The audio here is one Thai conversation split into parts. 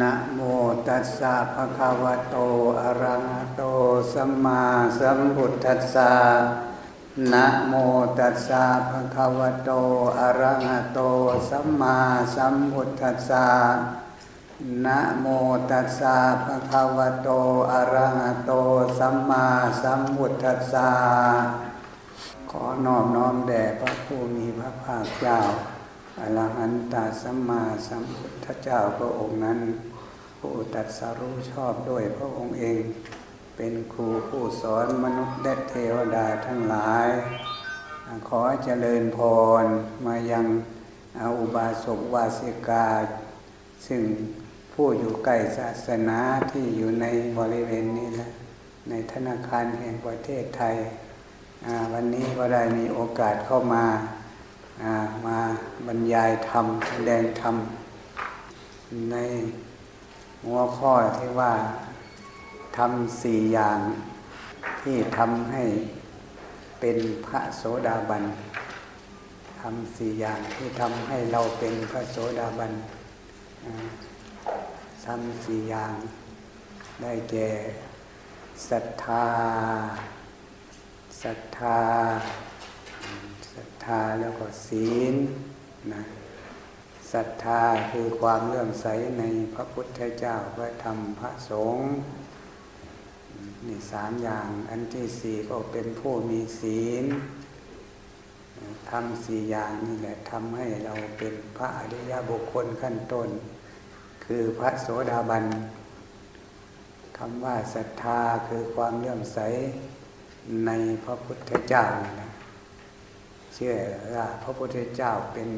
นะโมตัสสะภะคะวะโตอะระหะโตสัมมาสัมพุทธัสสะนะโมตัสสะภะคะวะโตอะระหะโตสัมมาสัมพุทธัสสะนะโมตัสสะภะคะวะโตอะระหะโตสัมมาสัมพุทธัสสะขอนอบน้อมแด่พระผู้มีพระภาคเจ้า อรหันตสัมมาสัมพุทธเจ้าพระองค์นั้น ผู้ตรัสรู้ชอบด้วยพระองค์เอง เป็นครูผู้สอนมนุษย์และเทวดาทั้งหลาย ขอเจริญพรมายังอุบาสกวาสิกา ซึ่งผู้อยู่ใกล้ศาสนาที่อยู่ในบริเวณนี้แหละในธนาคารแห่งประเทศไทย วันนี้ก็ได้มีโอกาสเข้ามา มาบรรยายธรรมแสดงธรรม ในหัวข้อที่ว่าทำสี่อย่างที่ทำให้เป็นพระโสดาบันทำสี่อย่างที่ทำให้เราเป็นพระโสดาบันทำสี่อย่างได้แก่ศรัทธาศรัทธา ธาแล้วก็ศีลนะศรัทธาคือความเลื่อมใสในพระพุทธเจ้าพระธรรมพระสงฆ์นี่สามอย่างอันที่สี่ก็เป็นผู้มีศีลทำสี่อย่างนี่แหละทำให้เราเป็นพระอริยบุคคลขั้นต้น คือพระโสดาบันคำว่าศรัทธาคือความเลื่อมใสในพระพุทธเจ้านะ เชื่อว่าพระพุทธเจ้าเป็น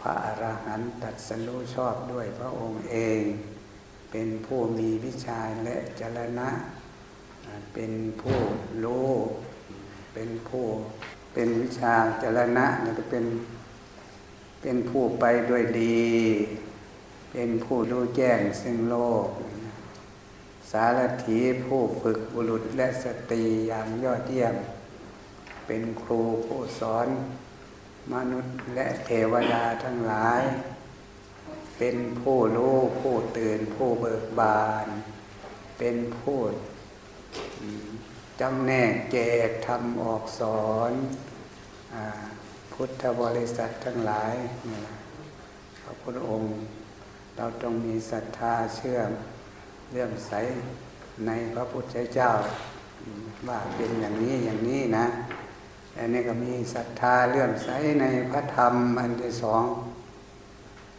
พระอรหันต์ตัดสรู้ชอบด้วยพระองค์เอง เป็นผู้มีวิชาและจรณะ เป็นผู้รู้เป็นผู้เป็นวิชาจรณะนี่ก็เป็นเป็นผู้ไปด้วยดี เป็นผู้รู้แจ้งซึ่งโลก สารถีผู้ฝึกบุรุษและสตรีอย่างยอดเยี่ยม เป็นครูผู้สอน มนุษย์และเทวดาทั้งหลาย เป็นผู้รู้ผู้ตื่นผู้เบิกบาน เป็นผู้จำแนกแจกทำออกสอนอพุทธบริษัททั้งหลายพระพุทธองค์ เราต้องมีศรัทธาเชื่อมเลื่อมใสในพระพุทธเจ้าว่าเป็นอย่างนี้อย่างนี้นะ อันนี้ก็มีศรัทธาเลื่อมใสในพระธรรมอันที่สอง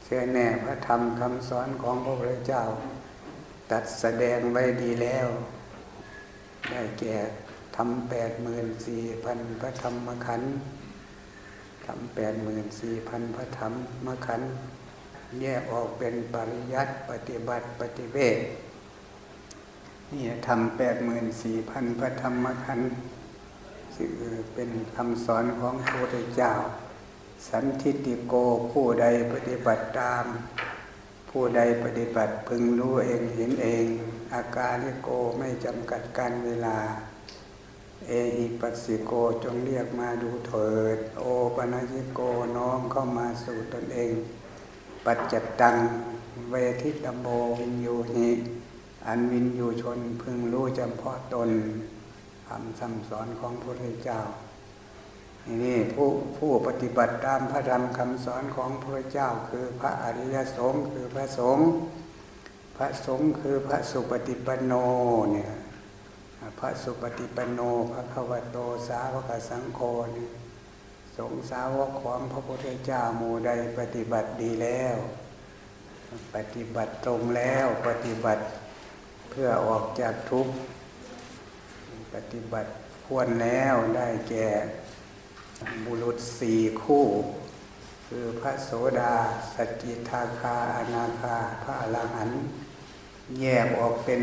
เชื่อแน่พระธรรมคำสอนของพระพุทธเจ้า ตัดแสดงไว้ดีแล้ว ได้แก่ทำแปดหมื่นสี่พันพระธรรมขันธ์ทำแปดหมื่นสี่พันพระธรรมขันธ์แยกออกเป็นปริยัติปฏิบัติปฏิเวทนี่ทำแปดหมื่นสี่พันพระธรรมขันธ์ คือเป็นคำสอนของพระพุทธเจ้า สันทิติโกผู้ใดปฏิบัติตาม ผู้ใดปฏิบัติพึงรู้เองเห็นเอง อาการิโกไม่จำกัดการเวลา เอหิปัสสิโกจงเรียกมาดูเถิด โอปนัญิโกน้อมเข้ามาสู่ตนเอง ปัจจตังเวทิตโมวินยูหิอันวินยูชนพึงรู้จำเพาะตน คำสั่งสอนของพระพุทธเจ้านี่ผู้ผู้ปฏิบัติตามพระธรรมคำสอนของพระเจ้า คือพระอริยสงฆ์คือพระสงฆ์พระสงฆ์คือพระสุปฏิปันโนเนี่ยพระสุปฏิปันโนพระขวโตสาวกสังโฆนี่สงสาวกของพระพุทธเจ้าหมู่ใดปฏิบัติดีแล้ว ปฏิบัติตรงแล้วปฏิบัติเพื่อออกจากทุกข์ ปฏิบัติควรแล้วได้แก่บุรุษสี่คู่ คือพระโสดาสกิทาคาอนาคา พระอรหันต์แยกออกเป็น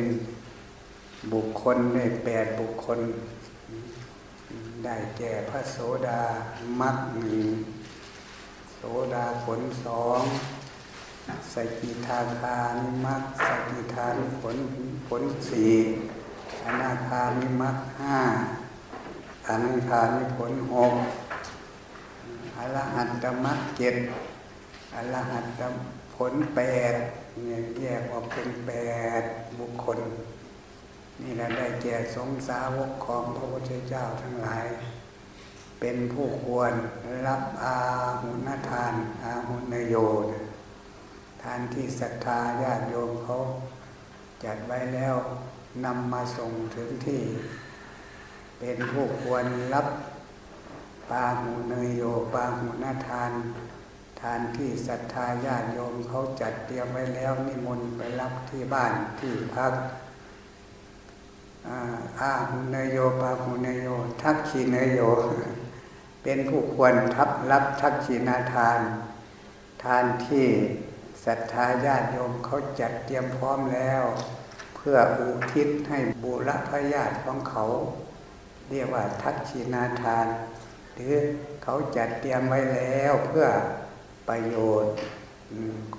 บุคคลได้แปดบุคคล ได้แก่พระโสดามักหนึ่งโสดาผลสองสกิทาคานิมักสกิทานผลผลสี่ อนาคามิมัคห้าอนาคามิผลหกอรหัตตมัคเจ็ดอรหัตตผลแปดเนี่ยแยกออกเป็นแปดบุคคล นี่แหละได้แก่สงสาวกของพระพุทธเจ้าทั้งหลาย เป็นผู้ควรรับอาหุณทาน อาหุนโยนทานที่ศรัทธาญาติโยมเขาจัดไว้แล้ว นำมาส่งถึงที่ เป็นผู้ควรรับปาหุเนยโยปาหุนาทาน ทานที่ศรัทธาญาติโยมเขาจัดเตรียมไว้แล้วนิมนต์ไปรับที่บ้านที่พักอาหุเนยโยปาหุเนยโย ทักขีเนยโย เป็นผู้ควรทับรับทักขีนาทาน ทานที่ศรัทธาญาติโยมเขาจัดเตรียมพร้อมแล้ว พื่ออุทิศให้บุรพญาติของเขา เรียกว่าทักขีนาทาน หรือเขาจัดเตรียมไว้แล้วเพื่อประโยชน์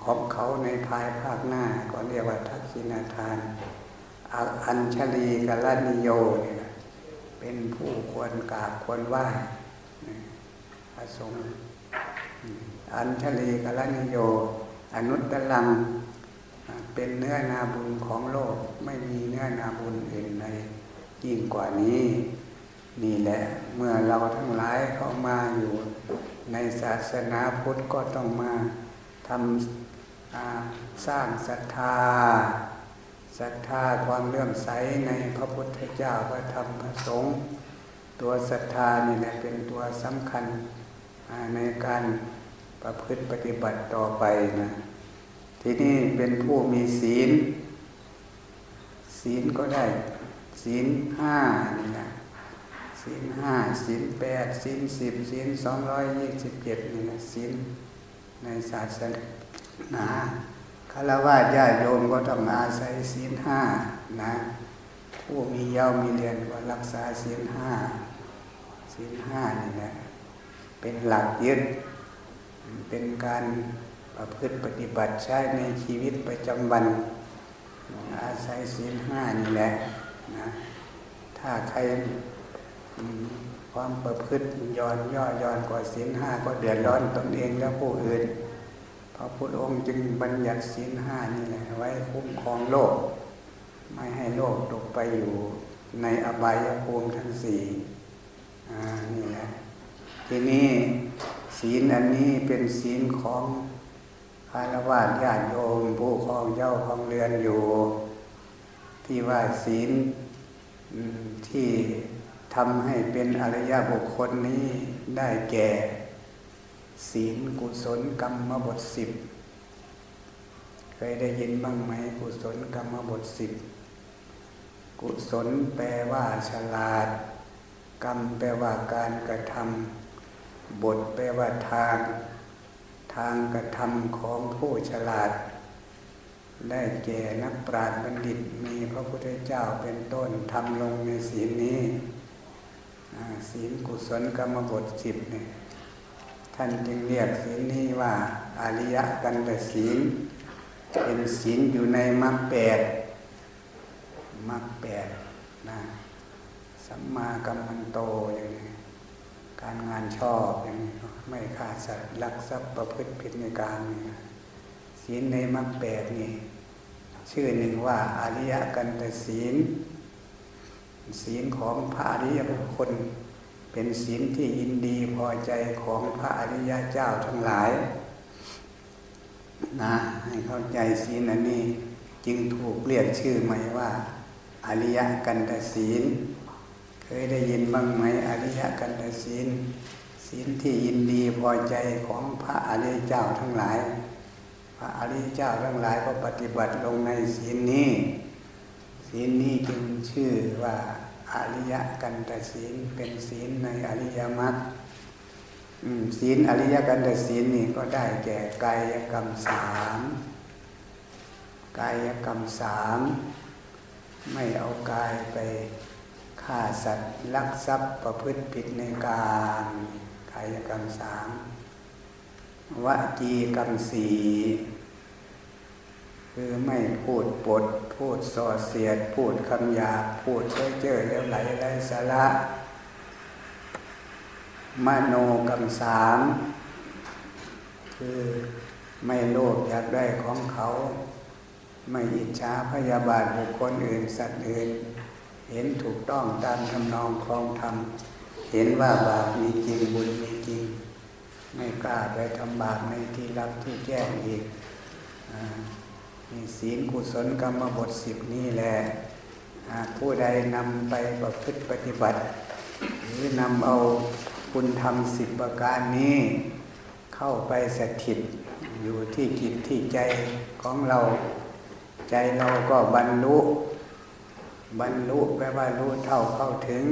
ของเขาในภายภาคหน้าก็เรียกว่าทักขีนาทาน อัญชลีกลนิโยเนี่ยเป็นผู้ควรกราบควรไหว้พระสงฆ์อัญชลีกลนิโย อนุตตลัง เป็นเนื้อนาบุญของโลกไม่มีเนื้อนาบุญอื่นใดยิ่งกว่านี้ นี่แหละเมื่อเราทั้งหลายเข้ามาอยู่ในศาสนาพุทธก็ต้องมาทำสร้างศรัทธาศรัทธาความเลื่อมใสในพระพุทธเจ้าพระธรรมพระสงฆ์ตัวศรัทธานี่แหละเป็นตัวสำคัญในการประพฤติปฏิบัติต่อไปนะ ทีนี่เป็นผู้มีศีล ศีลก็ได้ศีลห้านี่นะศีลห้าศีลแปดศีลสิบศีลสองร้อยยี่สิบเจ็ดนี่นะศีลในศาสนาคารวะญาติโยมก็ต้องอาศัยศีลห้านะ ผู้มีเย้ามีเรียนก็รักษาศีลห้าศีลห้านี่นะเป็นหลักยึดเป็นการ ประพฤติปฏิบัติใช้ในชีวิตประจำวัน อาศัยศีลห้านี่แหละนะถ้าใครความประพฤติย้อนย่อย้อนกว่าศีลห้าก็เดือดร้อนตนเองและผู้อื่นพระพุทธองค์จึงบัญญัติศีลห้านี่แหละไว้คุ้มครองโลก ไม่ให้โลกตกไปอยู่ในอบายภูมิทั้งสี่นี่แหละทีนี้ศีลอันนี้เป็นศีลของ คารวะญาติโยมผู้ครองเจ้าครองเรือนอยู่ ที่ว่าศีลที่ทำให้เป็นอริยบุคคลนี้ได้แก่ ศีลกุศลกรรมบทสิบเคยได้ยินบ้างไหมกุศลกรรมบทสิบกุศลแปลว่าฉลาด กรรมแปลว่าการกระทำบทแปลว่าทาง ทางกระทำของผู้ฉลาด ได้แก่นักปราชญ์บัณฑิตมีพระพุทธเจ้าเป็นต้นทำลงในศีลนี้ศีลกุศลกรรมบทสิบเนี่ยท่านจึงเรียกศีลนี้ว่าอริยกันตศีล เป็นศีลอยู่ในมรรคแปดมรรคแปดนะสัมมากัมมันโตอย่างนี้การงานชอบอย่างนี้ ไม่ฆ่าสัตว์ลักทรัพย์ประพฤติผิดในการศีลในมรรคแปดนี่ชื่อหนึ่งว่าอริยกันตศีล ศีลของพระอริยบุคคล เป็นศีลที่ยินดีพอใจของพระอริยเจ้าทั้งหลายนะให้เข้าใจศีลอันนี้จึงถูกเรียกชื่อใหม่ว่าอริยกันตศีล เคยได้ยินบ้างไหมอริยกันตศีล ศีลที่ยินดีพอใจของพระอริยเจ้าทั้งหลาย พระอริยเจ้าทั้งหลายก็ปฏิบัติลงในศีลนี้ ศีลนี้จึงชื่อว่าอริยกันตศีลเป็นศีลในอริยมรรคศีลอริยกันตศีลนี่ก็ได้แก่กายกรรมสามกายกรรมสามไม่เอากายไปฆ่าสัตว์ลักทรัพย์ประพฤติผิดในการ กายกรรมสามวจีกรรมสี่คือไม่พูดปด พูดส่อเสียด พูดคำหยาพูดเจ้อเจ้อแล้วไหลไร้สาระ มโนกรรมสามคือไม่โลภอยากได้ของเขา ไม่อิจฉาพยาบาทบุคคลอื่นสัตว์อื่น เห็นถูกต้องตามทำนองคลองธรรม เห็นว่าบาปมีจริงบุญมีจริง ไม่กล้าไปทำบาปในที่รับที่แจ้งอีกมีศีลกุศลกรรมบทสิบนี่แหละผู้ใดนำไปประพฤติปฏิบัติ หรือนำเอาคุณธรรมสิบประการนี้ เข้าไปสถิตอยู่ที่จิตที่ใจของเราใจเราก็บรรลุ บรรลุแปลว่ารู้เท่าเข้าถึง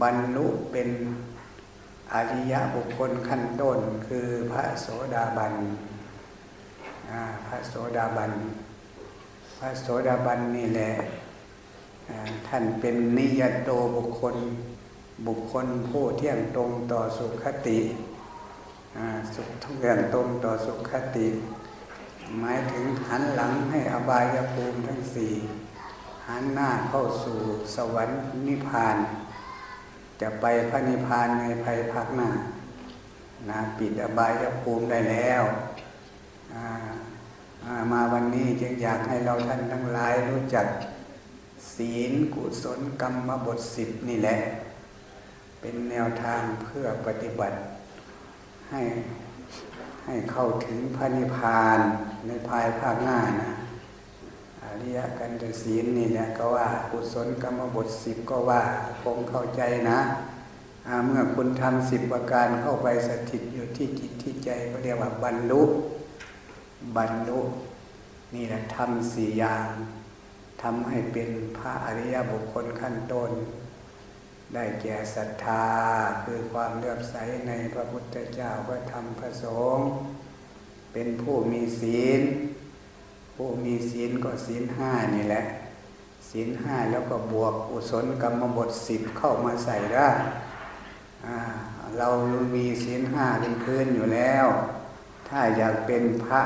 บรรลุเป็นอริยบุคคลขั้นต้นคือพระโสดาบันพระโสดาบัน พระโสดาบันนี่แหละท่านเป็นนิยตโตบุคคล บุคคลผู้เที่ยงตรงต่อสุขคติสุขทุกอย่างตรงต่อสุขคติ หมายถึงหันหลังให้อบายภูมิทั้งสี่หันหน้าเข้าสู่สวรรค์นิพพาน จะไปพระนิพพานในภายภาคหน้านะปิดอบายภูมิได้แล้วมาวันนี้จึงอยากให้เราท่านทั้งหลายรู้จักศีลกุศลกรรมบทสิบนี่แหละ เป็นแนวทางเพื่อปฏิบัติ ให้ให้เข้าถึงพระนิพพานในภายภาคหน้านะ ริยกันตศีลนี่แหละก็ว่ากุศลกรรมบทสิบก็ว่าคงเข้าใจนะเมื่อคุณทำสิบประการเข้าไปสถิตอยู่ที่จิตที่ใจก็เรียกว่าบรรลุบรรลุนี่แหละทำสี่อย่างทำให้เป็นพระอริยบุคคลขั้นต้น ได้แก่ศรัทธาคือความเลื่อมใสในพระพุทธเจ้าพระธรรมพระสงฆ์เป็นผู้มีศีล ผู้มีศีลก็ศีลห้านี่แหละศีลห้าแล้วก็บวกอุศลกรรมบทสิบเข้ามาใส่ได้เรามีศีลห้าเป็นพื้นอยู่แล้ว ถ้าอยากเป็นพระ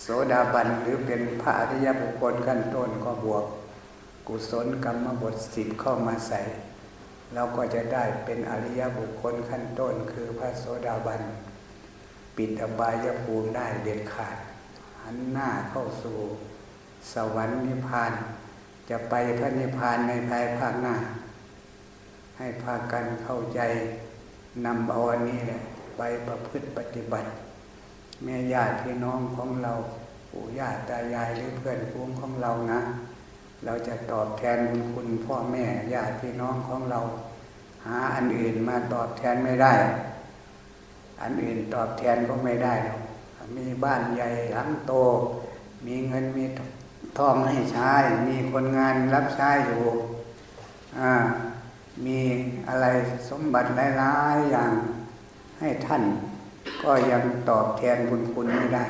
โสดาบันหรือเป็นพระอริยบุคคลขั้นต้นก็บวก กุศลกรรมบทสิบเข้ามาใส่ เราก็จะได้เป็นอริยบุคคลขั้นต้นคือพระโสดาบัน ปิดอบายภูมิได้เด็ดขาด หันหน้าเข้าสู่ สวรรค์นิพพาน จะไปพระนิพพานในภายภาคหน้า ให้พากันเข้าใจนำเอาอันนี้แหละไปประพฤติปฏิบัติ แม่ญาติพี่น้องของเราปู่ย่าตายายหรือเพื่อนฟูงของเรานะ เราจะตอบแทนคุณพ่อแม่ญาติพี่น้องของเรา หาอันอื่นมาตอบแทนไม่ได้ อันอื่นตอบแทนก็ไม่ได้หรอก มีบ้านใหญ่หลังโต มีเงินมีทองให้ใช้ มีคนงานรับใช้อยู่ มีอะไรสมบัติหลายๆอย่างให้ท่าน ก็ยังตอบแทนบุญคุณไม่ได้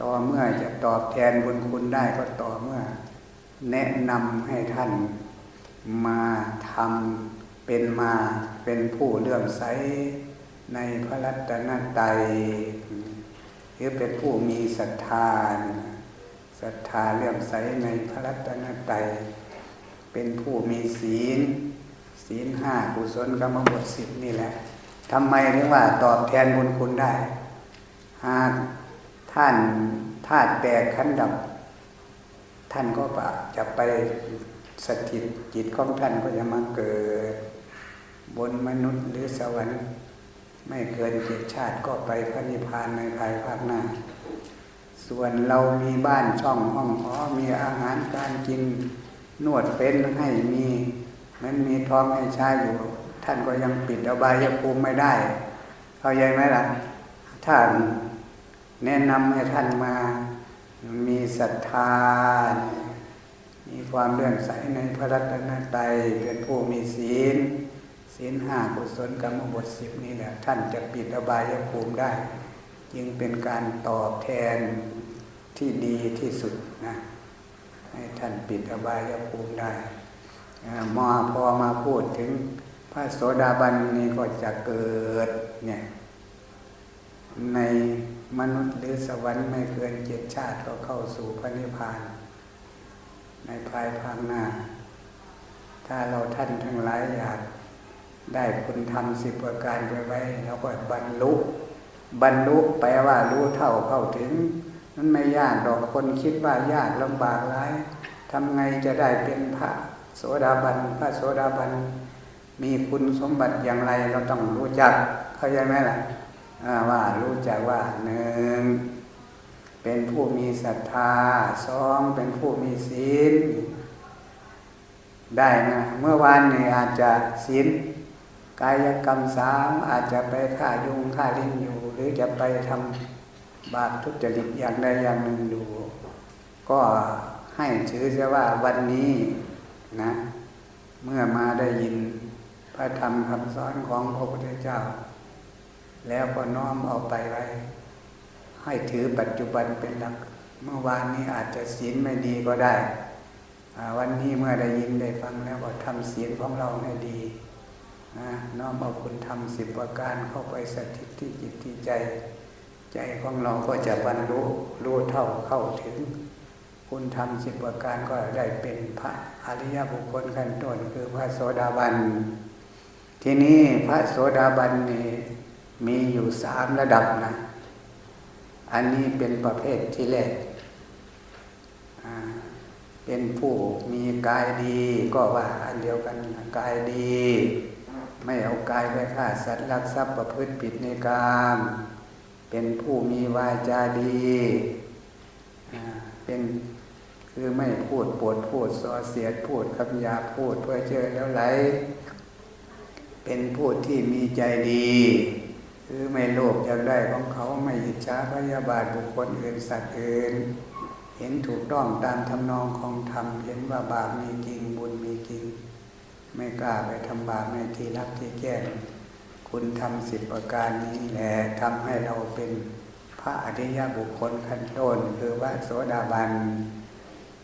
ต่อเมื่อจะตอบแทนบุญคุณได้ก็ต่อเมื่อ แนะนำให้ท่านมาทำเป็นมาเป็นผู้เลื่อมใสในพระรัตนตรัย หรือเป็นผู้มีศรัทธาศรัทธาเลื่อมใสในพระรัตนตรัยเป็นผู้มีศีล ศีลห้ากุศลกรรมบทสิบนี่แหละทำไมถึงว่าตอบแทนบุญคุณได้ หากท่านธาตุแตกขันดับ ท่านก็จะไปสถิตจิตของท่านก็จะมาเกิด บนมนุษย์หรือสวรรค์ ไม่เกินเจ็ดชาติก็ไปพระนิพพานในภายภาคหน้า ส่วนเรามีบ้านช่องห้องหอมีอาหารการกินนวดเฟ้นให้มีมันมีท้องให้ใช้อยู่ ท่านก็ยังปิดอบายภูมิไม่ได้ เข้าใจไหมล่ะ ท่านแนะนำให้ท่านมา มีศรัทธา มีความเลื่อมใสในพระรัตนตรัยเป็นผู้มีศีล ศีลห้ากุศลกรรมบทสิบนี่แหละท่านจะปิดอบายภูมิได้ จึงเป็นการตอบแทนที่ดีที่สุดนะให้ท่านปิดอบายภูมิได้มาพอมาพูดถึงพระโสดาบันนี้ก็จะเกิดเนี่ยในมนุษย์หรือสวรรค์ไม่เกินเจ็ดชาติก็เข้าสู่พระนิพพาน ในภายภาคหน้า ถ้าเราท่านทั้งหลายอยาก ได้คุณทำสิบประการไปไว้ แล้วก็บรรลุ บรรลุแปลว่ารู้เท่าเข้าถึงมันไม่ยากดอกคนคิดว่ายากลำบากร้ายทำไงจะได้เป็นพระโสดาบันพระโสดาบันมีคุณสมบัติอย่างไรเราต้องรู้จัก เข้าใจไหมล่ะว่ารู้จักว่าหนึ่งเป็นผู้มีศรัทธาสองเป็นผู้มีศีลได้นะเมื่อวานนี้อาจจะศีล กายกรรมสามอาจจะไปฆ่ายุงฆ่าลิงอยู่ หรือจะไปทำบาปทุจริตอย่างใดอย่างหนึ่งดูก็ให้ถือเสียว่าวันนี้นะ เมื่อมาได้ยินพระธรรมคำสอนของพระพุทธเจ้า แล้วก็น้อมเอาไปไว้ ให้ถือปัจจุบันเป็นหลัก เมื่อวานนี้อาจจะศีลไม่ดีก็ได้ วันนี้เมื่อได้ยินได้ฟังแล้วก็ทำศีลของเราให้ดี น้อมเอาคุณทำสิบประการเข้าไปสถิตที่จิตที่ใจ ใจของเราก็จะบรรลุรู้เท่าเข้าถึง คุณทำสิบประการก็ได้เป็นพระอริยบุคคลขั้นต้นคือพระโสดาบัน ที่นี้พระโสดาบันนี่มีอยู่สามระดับนะ อันนี้เป็นประเภทที่แรกเป็นผู้มีกายดีก็ว่าอันเดียวกันกายดี ไม่เอากายไปฆ่าสัตว์ลักทรัพย์ประพฤติผิดในกามเป็นผู้มีวาจาดี เป็นคือไม่พูดปวดพูดสอเสียดพูดคำยาพูดเพื่อเจอแล้วไหล เป็นผู้ที่มีใจดี คือไม่โลภอยากได้ของเขาไม่อิจฉาพยาบาทบุคคลอื่นสัตว์อื่น เห็นถูกต้องตามทำนองของธรรมเห็นว่าบาปมีจริงบุญมีจริง ไม่กล้าไปทำบาปในที่รักที่แก้คุณทำสิบประการนี้แหละทำให้เราเป็นพระอริยบุคคลขั้นต้นคือว่าโสดาบัน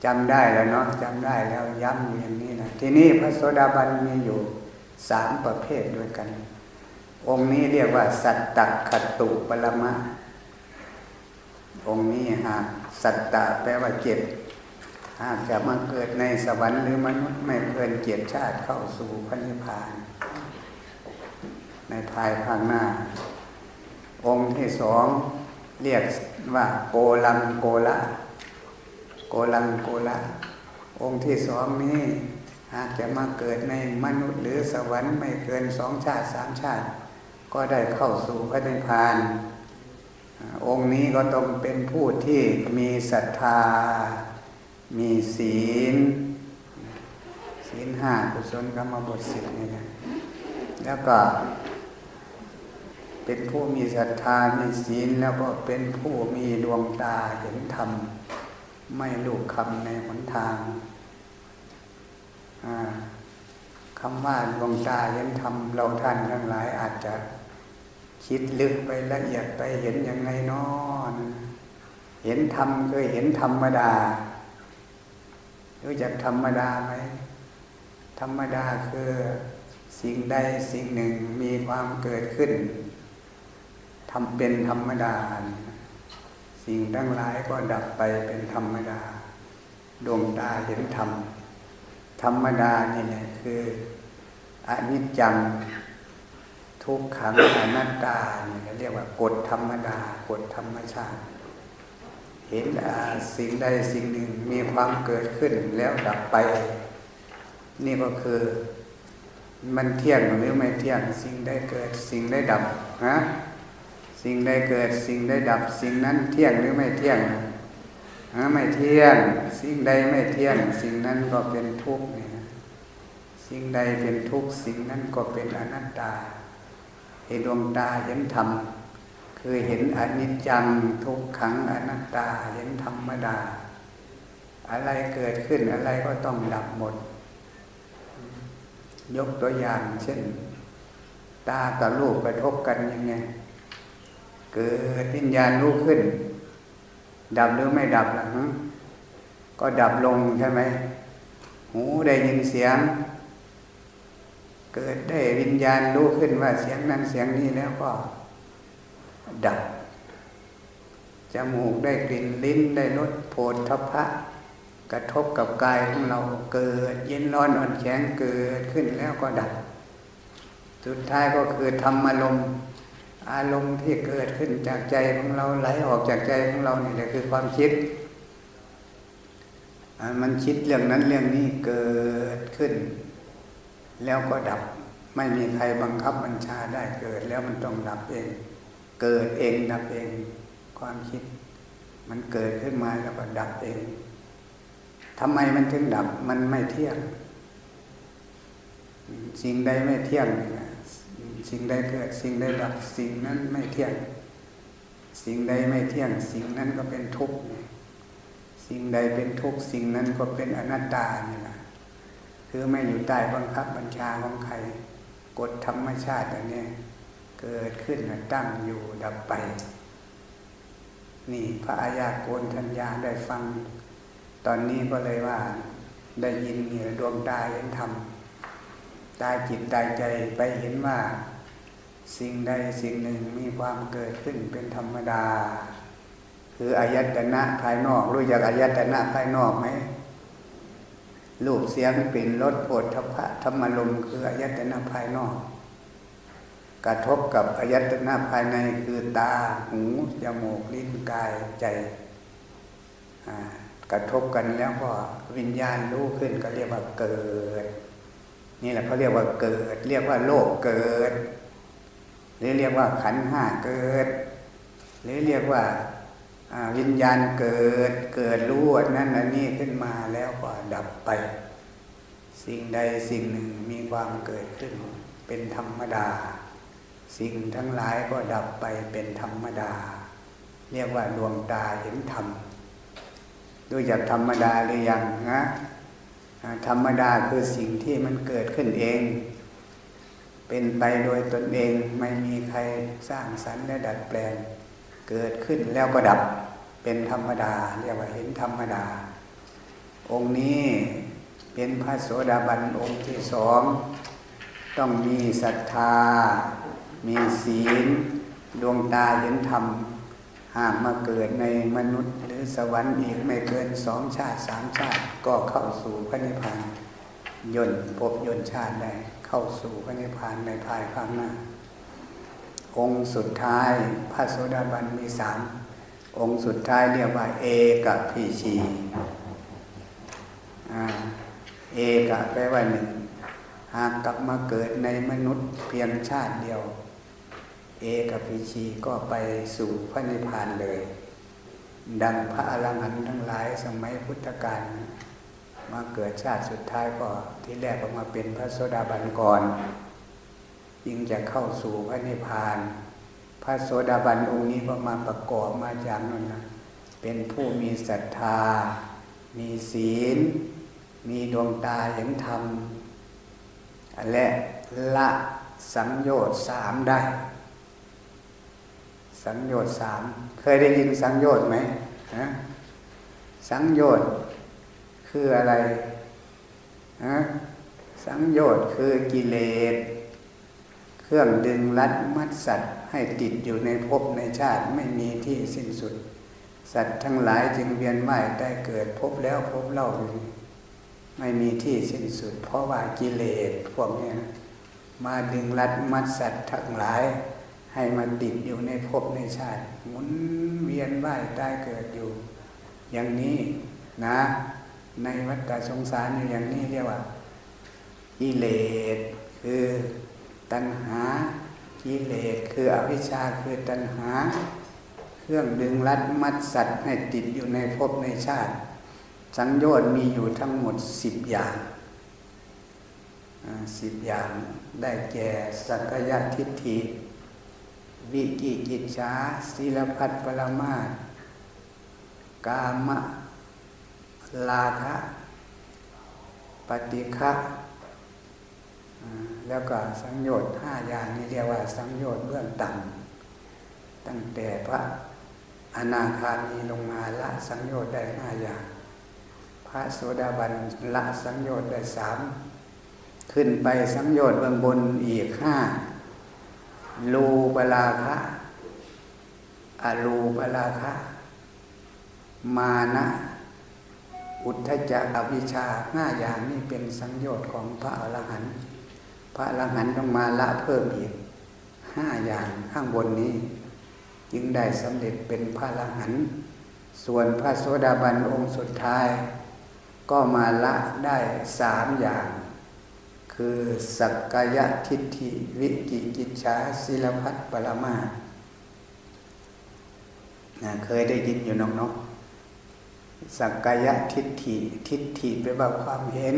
จำได้แล้วเนาะจำได้แล้วย้ำอย่างนี้นะทีนี้พระโสดาบันมีอยู่สามประเภทด้วยกัน องค์นี้เรียกว่า สัตตคตุปรมะ องค์นี้หากสัตตะแปลว่าเจ็บ หากจะมาเกิดในสวรรค์หรือมนุษย์ไม่เกินเจ็ดชาติเข้าสู่พระนิพพาน ในภายภาคหน้า องค์ที่สองเรียกว่าโกลังโกละโกลังโกละ องค์ที่สองนี้หากจะมาเกิดในมนุษย์หรือสวรรค์ไม่เกินสองชาติสามชาติ ก็ได้เข้าสู่พระนิพพาน องค์นี้ก็ต้องเป็นผู้ที่มีศรัทธา มีศีล ศีลห้ากุศลกรรมบทสิบนี่นะแล้วก็ เป็นผู้มีศรัทธา มีศีล แล้วก็เป็นผู้มีดวงตาเห็นธรรม ไม่ลูกคำในหนทางคำว่าดวงตาเห็นธรรมเราท่านทั้งหลายอาจจะคิดลึกไปละเอียดไปเห็นยังไงนอน เห็นธรรมเคยเห็นธรรมดา รู้จักธรรมดาไหมธรรมดาคือสิ่งใดสิ่งหนึ่งมีความเกิดขึ้นทำเป็นธรรมดา สิ่งทั้งหลายก็ดับไปเป็นธรรมดา ดวงตาเห็นธรรม ธรรมดานี่แหละคืออนิจจังทุกขังอนัตตาเนี่ยเรียกว่ากฎธรรมดากฎธรรมชาติ เห็นสิ่งใดสิ่งหนึ่งมีความเกิดขึ้นแล้วดับไป นี่ก็คือมันเที่ยงหรือไม่เที่ยง สิ่งใดเกิดสิ่งใดดับนะสิ่งใดเกิดสิ่งใดดับ สิ่งนั้นเที่ยงหรือไม่เที่ยงนะไม่เที่ยง สิ่งใดไม่เที่ยง สิ่งนั้นก็เป็นทุกข์นี่สิ่งใดเป็นทุกข์สิ่งนั้นก็เป็นอนัตตาเห็นดวงตาเห็นธรรม คือเห็นอนิจจังทุกขังอนัตตาเห็นธรรมดา อะไรเกิดขึ้นอะไรก็ต้องดับหมด ยกตัวอย่างเช่น ตากับลูกกระทบกันยังไง เกิดวิญญาณลูกขึ้น ดับหรือไม่ดับล่ะฮะก็ดับลงใช่ไหมหูได้ยินเสียง เกิดได้วิญญาณรู้ขึ้นว่าเสียงนั้นเสียงนี้แล้วก็ ดับ จมูกได้กลิ่นลิ้นได้รสโผฏฐพะ กระทบกับกายของเราเกิด เย็นร้อนอ่อนแข็งเกิดขึ้นแล้วก็ดับ สุดท้ายก็คือธรรมอารมณ์อารมณ์ที่เกิดขึ้นจากใจของเราไหลออกจากใจของเรานี่แหละคือความคิด มันคิดเรื่องนั้นเรื่องนี้เกิดขึ้น แล้วก็ดับ ไม่มีใครบังคับบัญชาได้เกิดแล้วมันต้องดับเอง เกิดเองดับเอง ความคิด มันเกิดขึ้นมาแล้วก็ดับเองทำไมมันถึงดับมันไม่เที่ยง สิ่งใดไม่เที่ยง สิ่งใดเกิดสิ่งใดดับสิ่งนั้นไม่เที่ยง สิ่งใดไม่เที่ยง สิ่งนั้นก็เป็นทุกข์สิ่งใดเป็นทุกข์สิ่งนั้นก็เป็นอนัตตาเนี่แหละคือไม่อยู่ใต้บังคับบัญชาของใครกฎธรรมชาติอันนี้ เกิดขึ้นตั้งอยู่ดับไป นี่พระอาญาโกนทัญญาได้ฟัง ตอนนี้ก็เลยว่าได้ยินเนี่ยดวงตาเห็นธรรมตาจิตตายใจไปเห็นว่า สิ่งใดสิ่งหนึ่งมีความเกิดขึ้นเป็นธรรมดา คืออายตนะภายนอกรู้จักอายตนะภายนอกไหมรูปเสียงกลิ่นรสโผฏฐพะธรรมลมคืออายตนะภายนอก กระทบกับอายตนะภายในคือตาหูจมูกลิ้นกายใจ กระทบกันแล้วก็วิญญาณรู้ขึ้นก็เรียกว่าเกิด นี่แหละเขาเรียกว่าเกิด เรียกว่าโลกเกิด หรือเรียกว่าขันห้าเกิด หรือเรียกว่าวิญญาณเกิดเกิดรู้นั่นอันนี้ขึ้นมาแล้วก็ดับไป สิ่งใดสิ่งหนึ่งมีความเกิดขึ้นเป็นธรรมดา สิ่งทั้งหลายก็ดับไปเป็นธรรมดา เรียกว่าดวงตาเห็นธรรมดูจากธรรมดาหรือยังนะธรรมดาคือสิ่งที่มันเกิดขึ้นเอง เป็นไปโดยตนเองไม่มีใครสร้างสรรค์และดัดแปลง เกิดขึ้นแล้วก็ดับเป็นธรรมดา เรียกว่าเห็นธรรมดา องค์นี้เป็นพระโสดาบันองค์ที่สอง ต้องมีศรัทธา มีศีล ดวงตาเห็นธรรม หากมาเกิดในมนุษย์ หรือสวรรค์อีกไม่เกินสองชาติสามชาติ ก็เข้าสู่พระนิพพานยนพบยนชาติได้เข้าสู่พระนิพพานในภายข้างหน้า องค์สุดท้ายพระโสดาบันมีสามองค์สุดท้ายเรียกว่า เอกับพีชีเอกแปลว่าหนึ่ง หากกลับมาเกิดในมนุษย์เพียงชาติเดียว เอกพิชีก็ไปสู่พระนิพพานเลย ดังพระอรหันต์ทั้งหลายสมัยพุทธกาลมาเกิดชาติสุดท้ายก็ที่แรกก็มาเป็นพระโสดาบันก่อนจึงจะเข้าสู่พระนิพพาน พระโสดาบันองค์นี้ก็มาประกอบมาจากนั้นนะเป็นผู้มีศรัทธา มีศีล มีดวงตาเห็นธรรม และละสังโยชน์สามได้ สังโยชน์สามเคยได้ยินสังโยชน์ไหมฮะสังโยชน์คืออะไรฮะสังโยชน์คือกิเลสเครื่องดึงลัดมัดสัตว์ให้ติดอยู่ในภพในชาติไม่มีที่สิ้นสุด สัตว์ทั้งหลายจึงเวียนว่ายได้เกิดพบแล้วพบเล่าอยู่ไม่มีที่สิ้นสุด เพราะว่ากิเลสพวกนี้มาดึงลัดมัดสัตว์ทั้งหลาย ให้มันติดอยู่ในภพในชาติหมุนเวียนว่ายตายเกิดอยู่ อย่างนี้นะ ในวัฏสงสารอยู่อย่างนี้เรียกว่ากิเลสคือตัณหากิเลสคืออวิชชาคือตัณหา เครื่องดึงรัดมัดสัตว์ให้ติดอยู่ในภพในชาติ สังโยชน์มีอยู่ทั้งหมดสิบอย่างสิบอย่างได้แก่สักยะทิฏฐิ วิกิกิจฉาศิลพัตปรมาตกามะ ลาคะปฏิฆะแล้วก็สังโยชน์ห้าอย่างนี้เรียกว่า สังโยชน์เบื้องต่ำตั้งแต่พระอนาคามีลงมาละสังโยชน์ได้ห้าอย่าง พระโสดาบันละสังโยชน์ได้สามขึ้นไปสังโยชน์เบื้องบนอีกห้า ลูปลาคะอลูปลาคะ มานะ อุทธจักอวิชชาห้าอย่างนี้เป็นสังโยชน์ของพระอรหันต์พระอรหันต์ต้องมาละเพิ่มอีกห้าอย่างข้างบนนี้ จึงได้สำเร็จเป็นพระอรหันต์ส่วนพระโสดาบันองค์สุดท้าย ก็มาละได้สามอย่าง คือสักกายทิฏฐิวิกิกิจฉาศิลพัตปรมานะเคยได้ยินอยู่น้องๆสักกายทิฏฐิทิฏฐิแปลว่าความเห็น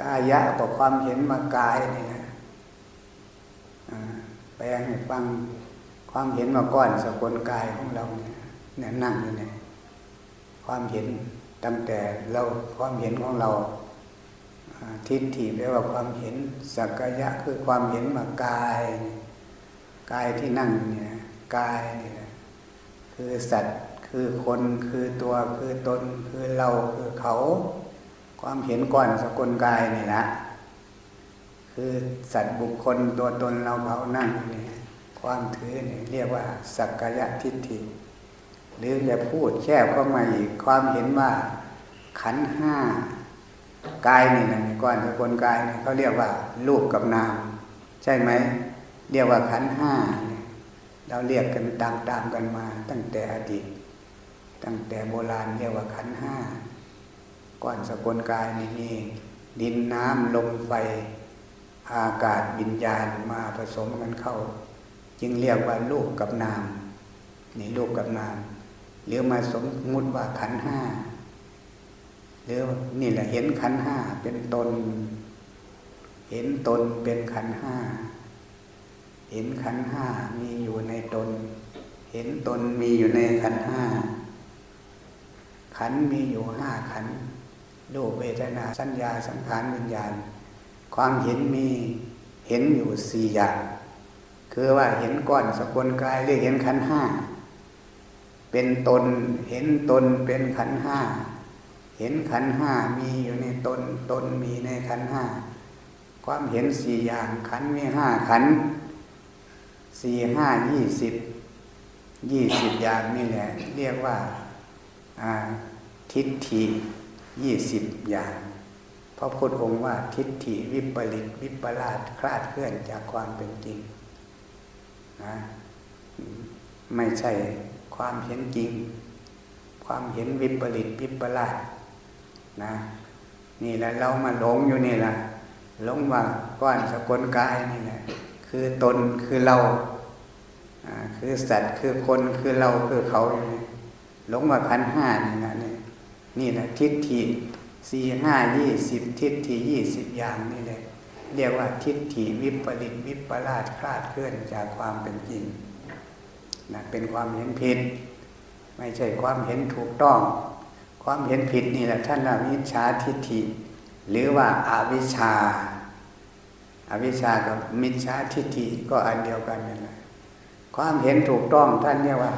กายะบอกความเห็นมากายนี่นะแปลให้ฟังความเห็นมาก้อนสกุลกายของเราเนี่ยเนี่ยนั่งอยู่เนี่ยความเห็นตั้งแต่เราความเห็นของเรา ทิฏฐิแปลว่าความเห็น สักกายะคือความเห็นมากาย กายที่นั่งเนี่ยกายเนี่ยคือสัตว์คือคนคือตัวคือตน คือเราคือเขา ความเห็นก่อนสกุลกายนี่ละคือสัตว์บุคคลตัวตนเราเขานั่งนี่ความถือเนี่ยเรียกว่า สักกายทิฏฐิ หรือจะพูดแค่เข้ามาอีกความเห็นว่าขันห้า กายนี่นะก่อนสกุลกายเขาเรียกว่ารูปกับนาม ใช่ไหม เรียกว่าขันห้าเราเรียกกันตามตามกันมา ตั้งแต่อดีต ตั้งแต่โบราณเรียกว่าขันห้าก้อนสกุลกายนี่มีดินน้ำลมไฟอากาศวิญญาณมาผสมกันเข้า จึงเรียกว่าลูกกับนามนี่ลูกกับนามหรือมาสมมุติว่าขันห้า หรือนี่แหละเห็นขันห้าเป็นตน เห็นตนเป็นขันห้า เห็นขันห้ามีอยู่ในตน เห็นตนมีอยู่ในขันห้า ขันมีอยู่ห้าขันรูปเวทนาสัญญาสังขารวิญญาณ ความเห็นมีเห็นอยู่สี่อย่างคือว่าเห็นก้อนสกุลกายเรียกเห็นขันห้าเป็นตนเห็นตนเป็นขันห้า เห็นขันห้ามีอยู่ในตนตนมีในขันห้าความเห็นสี่อย่างขันมีห้าขันสี่ห้ายี่สิบยี่สิบอย่างนี่แหละ เรียกว่าทิฏฐิยี่สิบอย่างพระพุทธองค์ว่าทิฏฐิวิปริตวิปลาสคลาดเคลื่อนจากความเป็นจริงนะไม่ใช่ความเห็นจริง ความเห็นวิปริตวิปลาส นะนี่แหละเรามาหลงอยู่นี่แหละหลงว่าก้อนสกุลกายนี่แหละคือตนคือเราคือสัตว์คือคนคือเราคือเขาอย่างนี้หลงว่าขันห้านี่นะนี่นี่แหละทิฏฐิสี่ห้ายี่สิบทิฏฐิยี่สิบอย่างนี่แหละเรียกว่าทิฏฐิวิปริตวิปลาสคลาดเคลื่อนจากความเป็นจริงนะเป็นความเห็นผิด ไม่ใช่ความเห็นถูกต้อง ความเห็นผิดนี่แหละท่านเรียกวิชาทิฏฐิ หรือว่าอาวิชชาอาวิชชากับมิจฉาทิฏฐิก็อันเดียวกันนั่นแหละความเห็นถูกต้องท่านเรียกว่า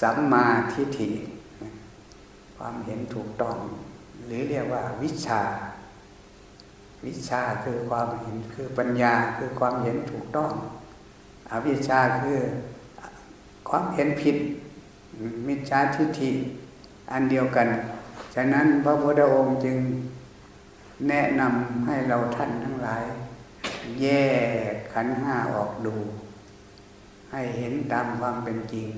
สัมมาทิฏฐิ ความเห็นถูกต้อง หรือเรียกว่าวิชา วิชาคือความเห็นคือปัญญาคือความเห็นถูกต้อง อวิชาคือความเห็นผิด มิจฉาทิฏฐิ อันเดียวกัน ฉะนั้นพระพุทธองค์จึงแนะนำให้เราท่านทั้งหลาย แยกขันห้าออกดู ให้เห็นตามความเป็นจริง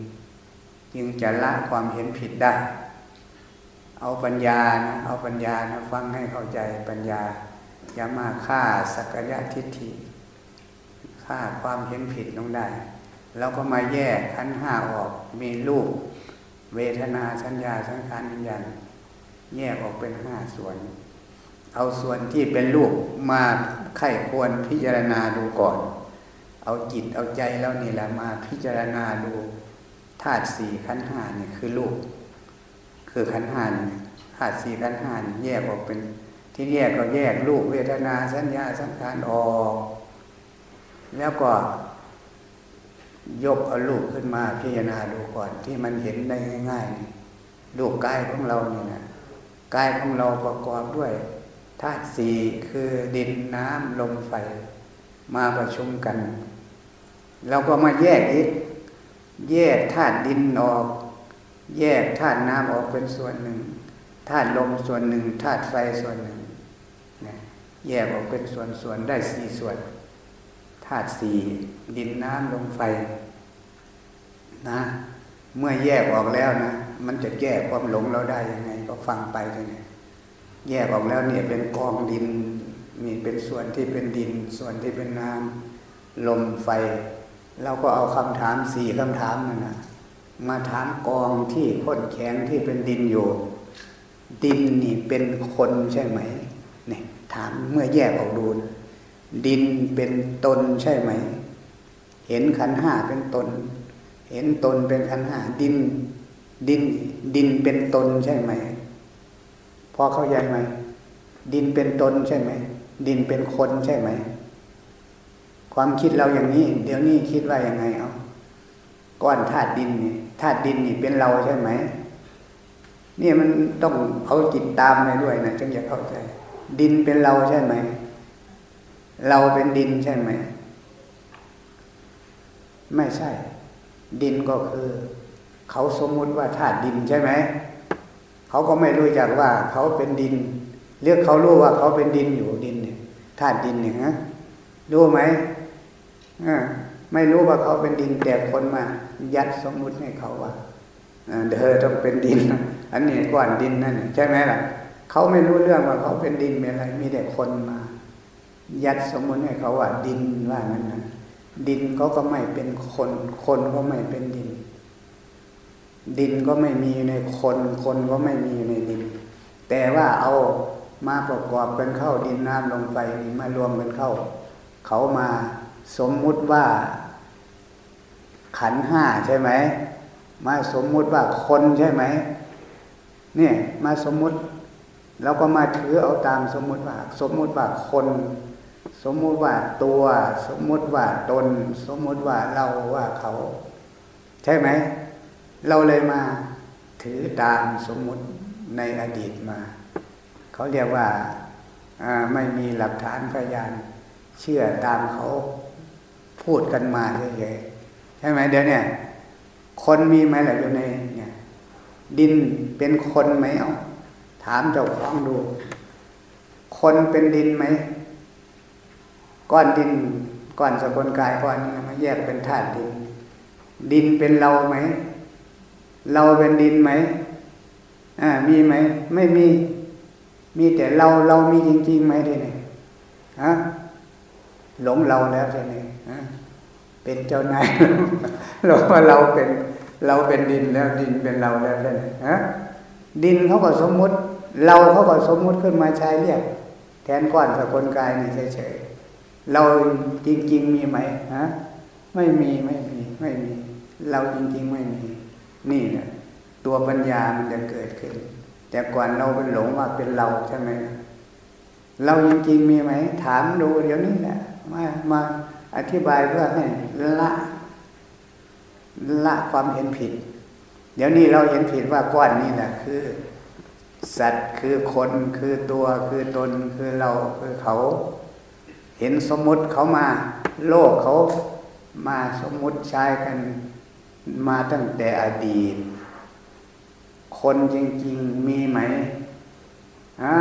จึงจะละความเห็นผิดได้ เอาปัญญานะเอาปัญญานะฟังให้เข้าใจปัญญา อย่ามาฆ่าสักยะทิฏฐิฆ่าความเห็นผิดลงได้เราก็มาแยกขันห้าออกมีรูป เวทนาสัญญาสังขารวิญญาณแยกออกเป็นห้าส่วน เอาส่วนที่เป็นรูปมาไข้ควรพิจารณาดูก่อน เอาจิตเอาใจแล้วนี่แหละมาพิจารณาดูธาตุสี่ขันห้านี่คือรูปคือขันห้านี่ธาตุสี่ขันห้านี่แยกออกเป็น ที่แยกก็แยกรูปเวทนาสัญญาสังขารออก แล้วก็ ยกเอารูปขึ้นมาพิจารณาดูก่อนที่มันเห็นได้ง่ายๆนี่รูปกายของเรานี่นะกายของเราประกอบด้วยธาตุสี่คือดินน้ำลมไฟ มาประชุมกัน เราก็มาแยกอีก แยกธาตุดินออก แยกธาตุน้ำออกเป็นส่วนหนึ่งธาตุลมส่วนหนึ่งธาตุไฟส่วนหนึ่งแยกออกเป็นส่วนส่วนได้สี่ส่วนธ ธาตุสี่ดินน้ำลมไฟนะ เมื่อแยกออกแล้วนะ มันจะแก้ความหลงเราได้ยังไง ก็ฟังไปเลยแยกออกแล้วเนี่ยเป็นกองดินนี่เป็นส่วนที่เป็นดิน ส่วนที่เป็นน้ำลมไฟ เราก็เอาคำถามสี่คำถามนั่นนะมาถามกองที่ข้นแข็งที่เป็นดินอยู่ ดินนี่เป็นคนใช่ไหมเนี่ยถามเมื่อแยกออกดูนะ ดินเป็นตนใช่ไหม เห็นขันห้าเป็นตน เห็นตนเป็นขันห้าดิน ดิน ดินเป็นตนใช่ไหม พอเข้าใจไหม ดินเป็นตนใช่ไหม ดินเป็นคนใช่ไหม ความคิดเราอย่างนี้ เดี๋ยวนี้คิดว่ายังไงเอาก้อนธาตุดินนี่ธาตุดินนี่เป็นเราใช่ไหมนี่มันต้องเอาจิตตามไปด้วยนะจึงจะเข้าใจ ดินเป็นเราใช่ไหม เราเป็นดินใช่ไหม ไม่ใช่ ดินก็คือ เขาสมมุติว่าธาตุดินใช่ไหม เขาก็ไม่รู้จักว่าเขาเป็นดิน เรียกเขารู้ว่าเขาเป็นดินอยู่ดินเนี่ยธาตุดินเนี่ยฮะรู้ไหมไม่รู้ว่าเขาเป็นดินแต่คนมา ยัดสมมุติให้เขาว่าเธอต้องเป็นดิน อันนี้ก้อนดินนั่นใช่ไหมล่ะ เขาไม่รู้เรื่องว่าเขาเป็นดินเป็นอะไร มีแต่คนมา ยัดสมมุติให้เขาว่าดินว่างั้นนะดินเขาก็ไม่เป็นคน คนก็ไม่เป็นดิน ดินก็ไม่มีในคน คนก็ไม่มีในดิน แต่ว่าเอามาประกอบกันเข้าดินน้ำลมไฟนี่มารวมกันเข้า เขามาสมมุติว่า ขันห้าใช่ไหม มาสมมุติว่าคนใช่ไหมเนี่ยมาสมมุติ แล้วก็มาถือเอาตามสมมุติว่า สมมุติว่าคน สมมุติว่าตัว สมมุติว่าตน สมมุติว่าเราว่าเขา ใช่ไหม เราเลยมาถือตามสมมุติในอดีตมา เขาเรียกว่าไม่มีหลักฐานพยาน เชื่อตามเขาพูดกันมาเฉยๆใช่ไหมเดี๋ยวเนี่ยคนมีไหมล่ะอยู่ในเนี่ย ดินเป็นคนไหมเอาถามเจ้าของดู คนเป็นดินไหม ก้อนดินก้อนสกลกายก้อนนี้มาแยกเป็นธาตุดิน ดินเป็นเราไหม เราเป็นดินไหมอ่ามีไหม ไม่มี มีแต่เราเรามีจริงๆไหมได้เนี่ยฮะหลงเราแล้วใช่ไหมเป็นเจ้านายเราว่าเราเป็นเราเป็นดินแล้วดินเป็นเราแล้วใช่ไหมฮะดินเขาก็สมมุติ เราเขาก็สมมุติขึ้นมาใช้เรียกแทนก้อนสกลกายนี่เฉยๆ เราจริง ๆ มีไหมฮะไม่มีไม่มีไม่มี เราจริง ๆ ไม่มี นี่เนี่ยตัวปัญญามันจะเกิดขึ้น แต่ก่อนเราเป็นหลงว่าเป็นเราใช่ไหมเราจริง ๆ มีไหม ถามดูเดี๋ยวนี้แหละมามาอธิบายเพื่อให้ละละความเห็นผิด เดี๋ยวนี้เราเห็นผิดว่าก้อนนี้แหละคือ สัตว์คือคนคือตัวคือตนคือเราคือเขา เห็นสมมุติเขามา โลกเขามาสมมุติใช้กันมาตั้งแต่อดีต คนจริง ๆ มีไหมฮะ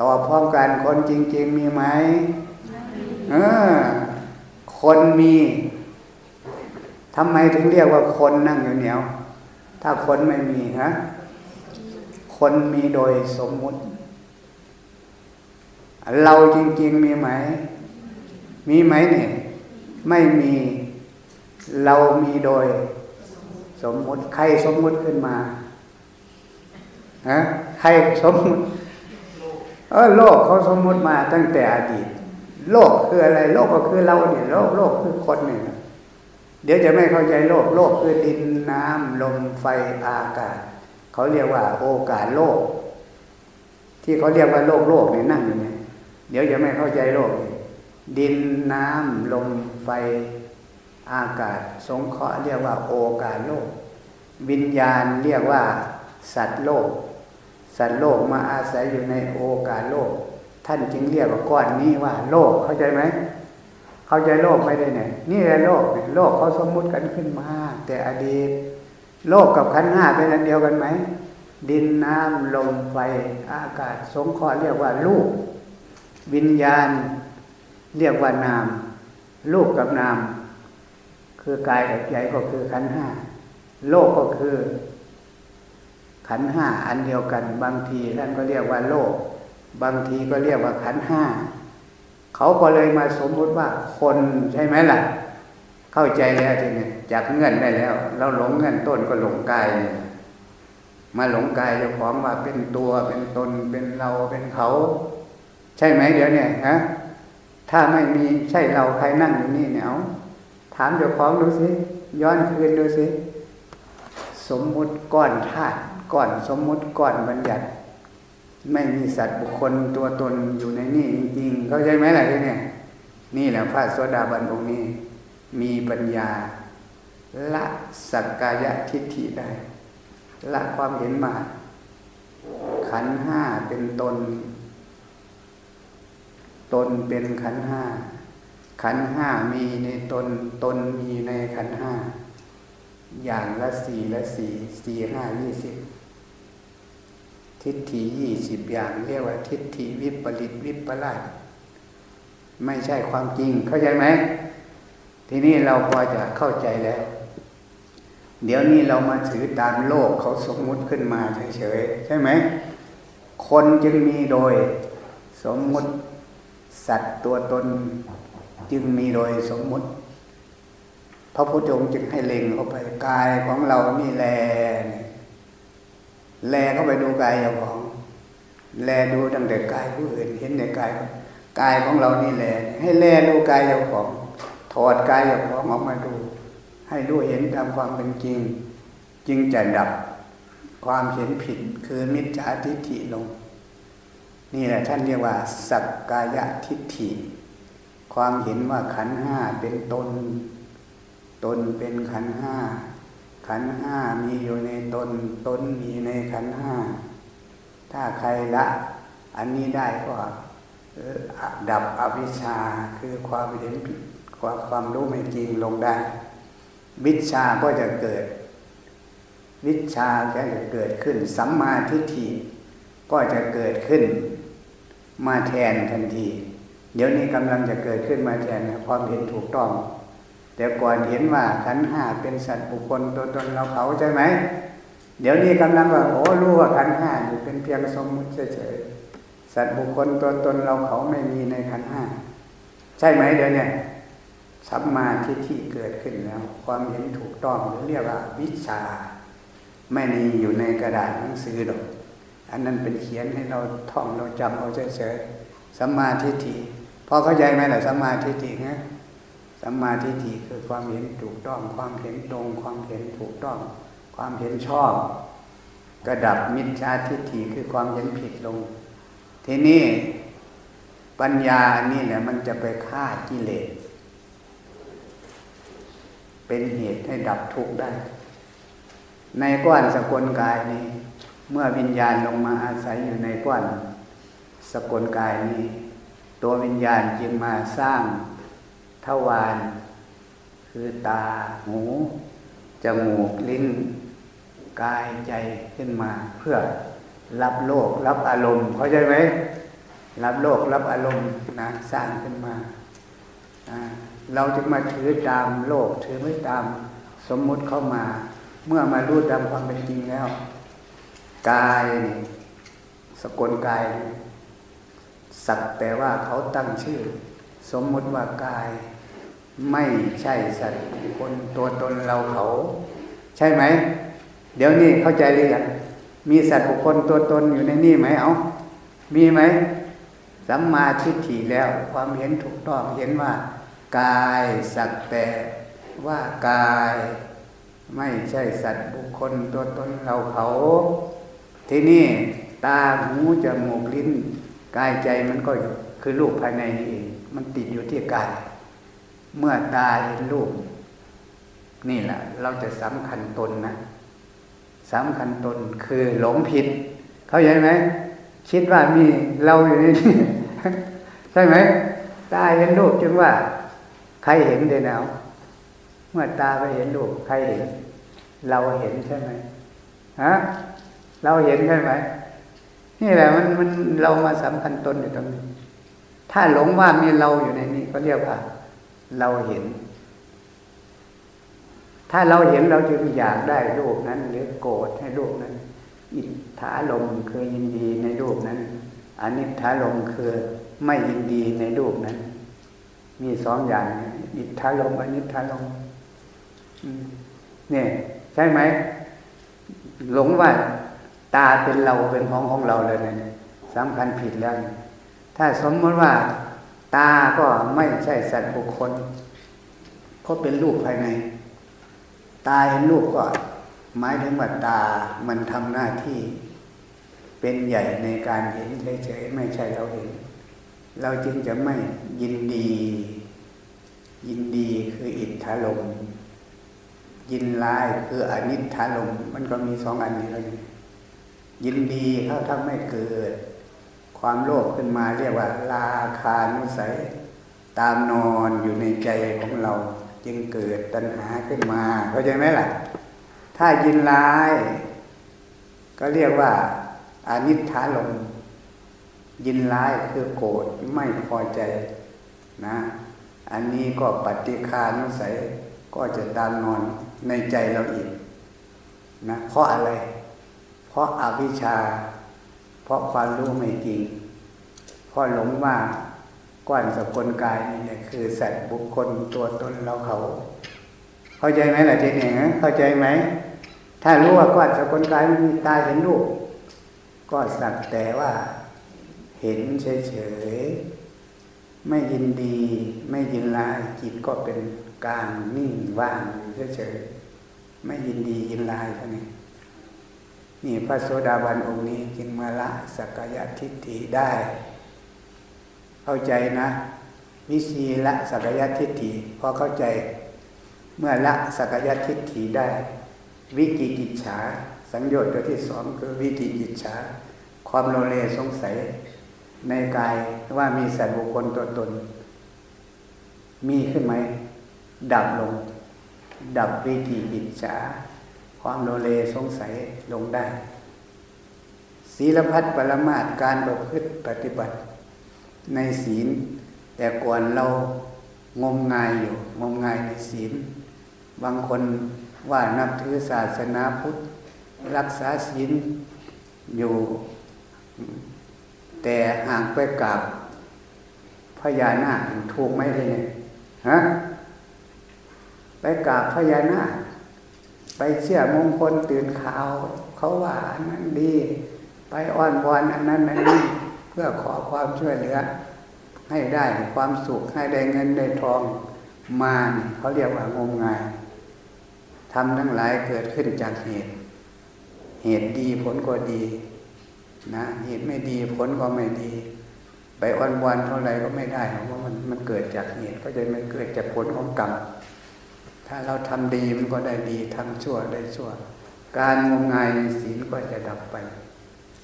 ต่อพร้อมกันคนจริง ๆ มีไหมเออคนมีทำไมถึงเรียกว่าคนนั่งอยู่เหนียว ถ้าคนไม่มีฮะคนมีโดยสมมุติ เราจริง ๆมีไหม มีไหมเนี่ยไม่มีเรามีโดย สมมุติใครสมมุติขึ้นมาฮะใครสมมุติเออโลกเขาสมมุติมาตั้งแต่อดีต โลกคืออะไร โลกก็คือเราเนี่ยโลกโลกคือคนเนี่ยเดี๋ยวจะไม่เข้าใจโลก โลกคือดินน้ำลมไฟอากาศเขาเรียกว่า โอกาสโลก ที่เขาเรียกว่าโลกโลกเนี่ยนั่งอยู่เนี่ย เดี๋ยวจะไม่เข้าใจโลก ดินน้ำลมไฟอากาศ สงเคราะห์เรียกว่าโอกาสโลก วิญญาณเรียกว่า สัตว์โลก สัตว์โลกมาอาศัยอยู่ในโอกาสโลก ท่านจึงเรียกว่าก้อนนี้ว่า โลกเข้าใจไหมเข้าใจโลกไม่ได้เนี่ยนี่แหละโลกโลกเขาสมมุติกันขึ้นมา แต่อดีต โลกกับขันห้าเป็นอันเดียวกันไหมดินน้ำลมไฟอากาศสงเคราะห์เรียกว่าลูก วิญญาณเรียกว่านาม รูปกับนาม คือกายกับใจก็คือขันห้าโลกก็คือ ขันห้าอันเดียวกัน บางทีท่านก็เรียกว่าโลก บางทีก็เรียกว่าขันห้าเขาก็เลยมาสมมติว่าคนใช่ไหมล่ะ เข้าใจแล้วทีนี้จากเงื่อนได้แล้ว เราหลงเงื่อนต้นก็หลงกายมาหลงกายเจ้าของว่าเป็นตัวเป็นตนเป็นเราเป็นเขา ใช่ไหมเดี๋ยวเนี่ยฮะถ้าไม่มีใช่เราใครนั่งอยู่นี่เนี่ยเอาถามเจ้าของดูสิย้อนคืนดูสิสมมุติก้อนธาตุก้อนสมมุติก้อนบัญญัติ ไม่มีสัตว์บุคคลตัวตนอยู่ในนี่จริงๆเข้าใจไหมล่ะที่เนี่ยนี่แหละพระโสดาบันองค์นี้ มีปัญญา ละสักกายทิฏฐิได้ ละความเห็นมา ขันห้าเป็นตน ตนเป็นขันห้า ขันห้ามีในตน ตนมีในขันห้า อย่างละสี่ละสี่สี่ห้ายี่สิบทิฏฐิยี่สิบอย่างเรียกว่าทิฏฐิวิปริตวิปลาสไม่ใช่ความจริงเข้าใจไหม ทีนี้เราพอจะเข้าใจแล้ว เดี๋ยวนี้เรามาถือตามโลกเขาสมมุติขึ้นมาเฉยๆใช่ไหม คนจึงมีโดยสมมุติ สัตว์ตัวตนจึงมีโดยสมมุติ พระพุทธองค์จึงให้เล็งเข้าไปกายของเรานี่แล แลเข้าไปดูกายของ แลดูตั้งแต่กายผู้อื่นเห็นในกายกายของเรานี่แล ให้แลดูกายของถอดกายของออกมาดู ให้รู้เห็นตามความเป็นจริง จึงจะดับความเห็นผิดคือมิจฉาทิฏฐิลง นี่แหละท่านเรียกว่า สักกายทิฏฐิ ความเห็นว่าขันห้าเป็นตน ตนเป็นขันห้า ขันห้ามีอยู่ในตน ตนมีในขันห้า ถ้าใครละ อันนี้ได้ก็ดับอวิชชาคือความเห็นผิดความความรู้ไม่จริงลงได้ วิชาก็จะเกิด วิชาก็จะเกิดขึ้นสัมมาทิฏฐิก็จะเกิดขึ้น มาแทนทันที เดี๋ยวนี้กำลังจะเกิดขึ้นมาแทนความเห็นถูกต้อง แต่ก่อนเห็นว่าขันห้าเป็นสัตว์บุคคลตัวตนเราเขาใช่ไหม เดี๋ยวนี้กำลังว่าโอ้รู้ว่าขันห้าอยู่เป็นเพียงสมมุติเฉยๆสัตว์บุคคลตัวตนเราเขาไม่มีในขันห้าใช่ไหมเดี๋ยวนี้สัมมาทิฏฐิเกิดขึ้นแล้ว ความเห็นถูกต้องหรือเรียกว่าวิชา ไม่มีอยู่ในกระดาษหนังสือหรอก อันนั้นเป็นเขียนให้เราท่องเราจำเอาเฉยๆสัมมาทิฏฐิพอเข้าใจไหมล่ะสัมมาทิฏฐินะสัมมาทิฏฐิคือความเห็นถูกต้อง ความเห็นตรง ความเห็นถูกต้อง ความเห็นชอบ กระดับมิจฉาทิฏฐิคือความเห็นผิดลง ทีนี้ปัญญานี่แหละมันจะไปฆ่ากิเลส เป็นเหตุให้ดับทุกข์ได้ ในก้อนสกลกายนี้ เมื่อวิญญาณลงมาอาศัยอยู่ในก้อนสกลกายนี้ ตัววิญญาณจึงมาสร้างทวารคือตาหูจมูกลิ้น กายใจขึ้นมา เพื่อรับโลก รับอารมณ์เข้าใจไหมรับโลกรับอารมณ์นะสร้างขึ้นมา เราจึงมาถือตามโลกถือไม่ตามสมมุติเข้ามา เมื่อมารู้ตามความเป็นจริงแล้ว กายสกลกายสักแต่ว่าเขาตั้งชื่อ สมมติว่ากาย ไม่ใช่สัตว์คนตัวตนเราเขา ใช่ไหม เดี๋ยวนี้เข้าใจหรือยังมีสัตว์บุคคลตัวตนอยู่ในนี่ไหมเอามีไหมสัมมาทิฏฐิแล้วความเห็นถูกต้องเห็นว่า กายสักแต่ว่ากาย ไม่ใช่สัตว์บุคคลตัวตนเราเขา ทีนี่ตาหูจมูกลิ้นกายใจมันก็คือรูปภายในนี่เองมันติดอยู่ที่กายเมื่อตาเห็นรูปนี่แหละ เราจะสำคัญตนนะสำคัญตนคือหลงผิด เข้าใจไหมคิดว่ามีเราอยู่นี่ใช่ไหมตาเห็นรูปจึงว่า ใครเห็นเดนเอาเมื่อตาไปเห็นรูปใครเห็น เราเห็นใช่ไหมฮะ เราเห็นใช่ไหมนี่แหละมันมันเรามาสำคัญตนอยู่ตรงนี้ ถ้าหลงว่ามีเราอยู่ในนี้ก็เรียกว่า เราเห็น ถ้าเราเห็นเราจึงอยากได้รูปนั้น หรือโกรธให้รูปนั้น อิทธาลมคือยินดีในรูปนั้นอนิจฐาลมคือไม่ยินดีในรูปนั้น มีสองอย่าง อิทธาลมอนิจฐาลมเนี่ยใช่ไหมหลงว่า ตาเป็นเราเป็นของของเราเลยเนี่ยสำคัญผิดแล้ว ถ้าสมมติว่า ตาก็ไม่ใช่สัตว์บุคคล เพราะเป็นรูปภายใน ตาเห็นรูปก็หมายถึงว่าตามันทำหน้าที่ เป็นใหญ่ในการเห็นเฉยๆไม่ใช่เราเห็น เราจึงจะไม่ยินดี ยินดีคืออิทธาลมยินร้ายคืออนิจฐาลมมันก็มีสองอันนี้เลย ยินดีเขาทำให้เกิด ความโลภขึ้นมาเรียกว่าราคานุสัย ตามนอนอยู่ในใจของเรา จึงเกิดตัณหาขึ้นมาเข้าใจไหมล่ะ ถ้ายินร้าย ก็เรียกว่าอานิจฐาลมยินร้ายคือโกรธไม่พอใจนะ อันนี้ก็ปฏิคานุสัยก็จะตามนอนในใจเราอีกนะเพราะอะไร ราะอาวิชชา เพราะความรู้ไม่จริง เพราะหลงว่าก้อนสกุลกายนี่เนี่ยคือสัตว์บุคคลตัวตนเราเขา เข้าใจไหมล่ะเจเน่เข้าใจไหม ถ้ารู้ว่าก้อนสกุลกายมันมีตาเห็นรูปก็สักแต่ว่า เห็นเฉยๆไม่ยินดีไม่ยินร้ายจิตก็เป็นกลางนิ่งว่างเฉยๆไม่ยินดียินร้ายเท่านี้ นี่พระโสดาบันองค์นี้จึงมาละสักยะทิฏฐิได้ เข้าใจนะ วิชีละสักยะทิฏฐิพอเข้าใจ เมื่อละสักยะทิฏฐิได้ วิกิกิจฉา สังโยชน์ตัวที่สองคือวิกิกิจฉา ความโลเลสงสัย ในกายว่ามีสัตว์บุคคลตัวตน มีขึ้นไหม ดับลง ดับวิกิกิจฉา ความโลเลสงสัยลงได้ ศีลพัฒปรมาตการประพฤติปฏิบัติ ในศีล แต่ก่อนเรางมงายอยู่ งมงายในศีล บางคนว่านับถือศาสนาพุทธ รักษาศีลอยู่ แต่ห่างไปกับพญานาคถูกไหมเลยเนี่ยฮะไปกราบพญานาค ไปเชื่อมงคลตื่นข่าว เขาว่าอันนั้นดี ไปอ้อนวอนอันนั้นอันนี้เพื่อขอความช่วยเหลือ ให้ได้ความสุขให้ได้เงินได้ทองมาเขาเรียกว่างมงายทำทั้งหลายเกิดขึ้นจากเหตุ เหตุดีผลก็ดีนะเหตุไม่ดีผลก็ไม่ดี ไปอ้อนวอนเท่าไรก็ไม่ได้เพราะมันมันเกิดจากเหตุก็จะมันเกิดจากผลของกรรม ถ้าเราทำดีมันก็ได้ดีทำชั่วได้ชั่ว การงมงายในศีลก็จะดับไป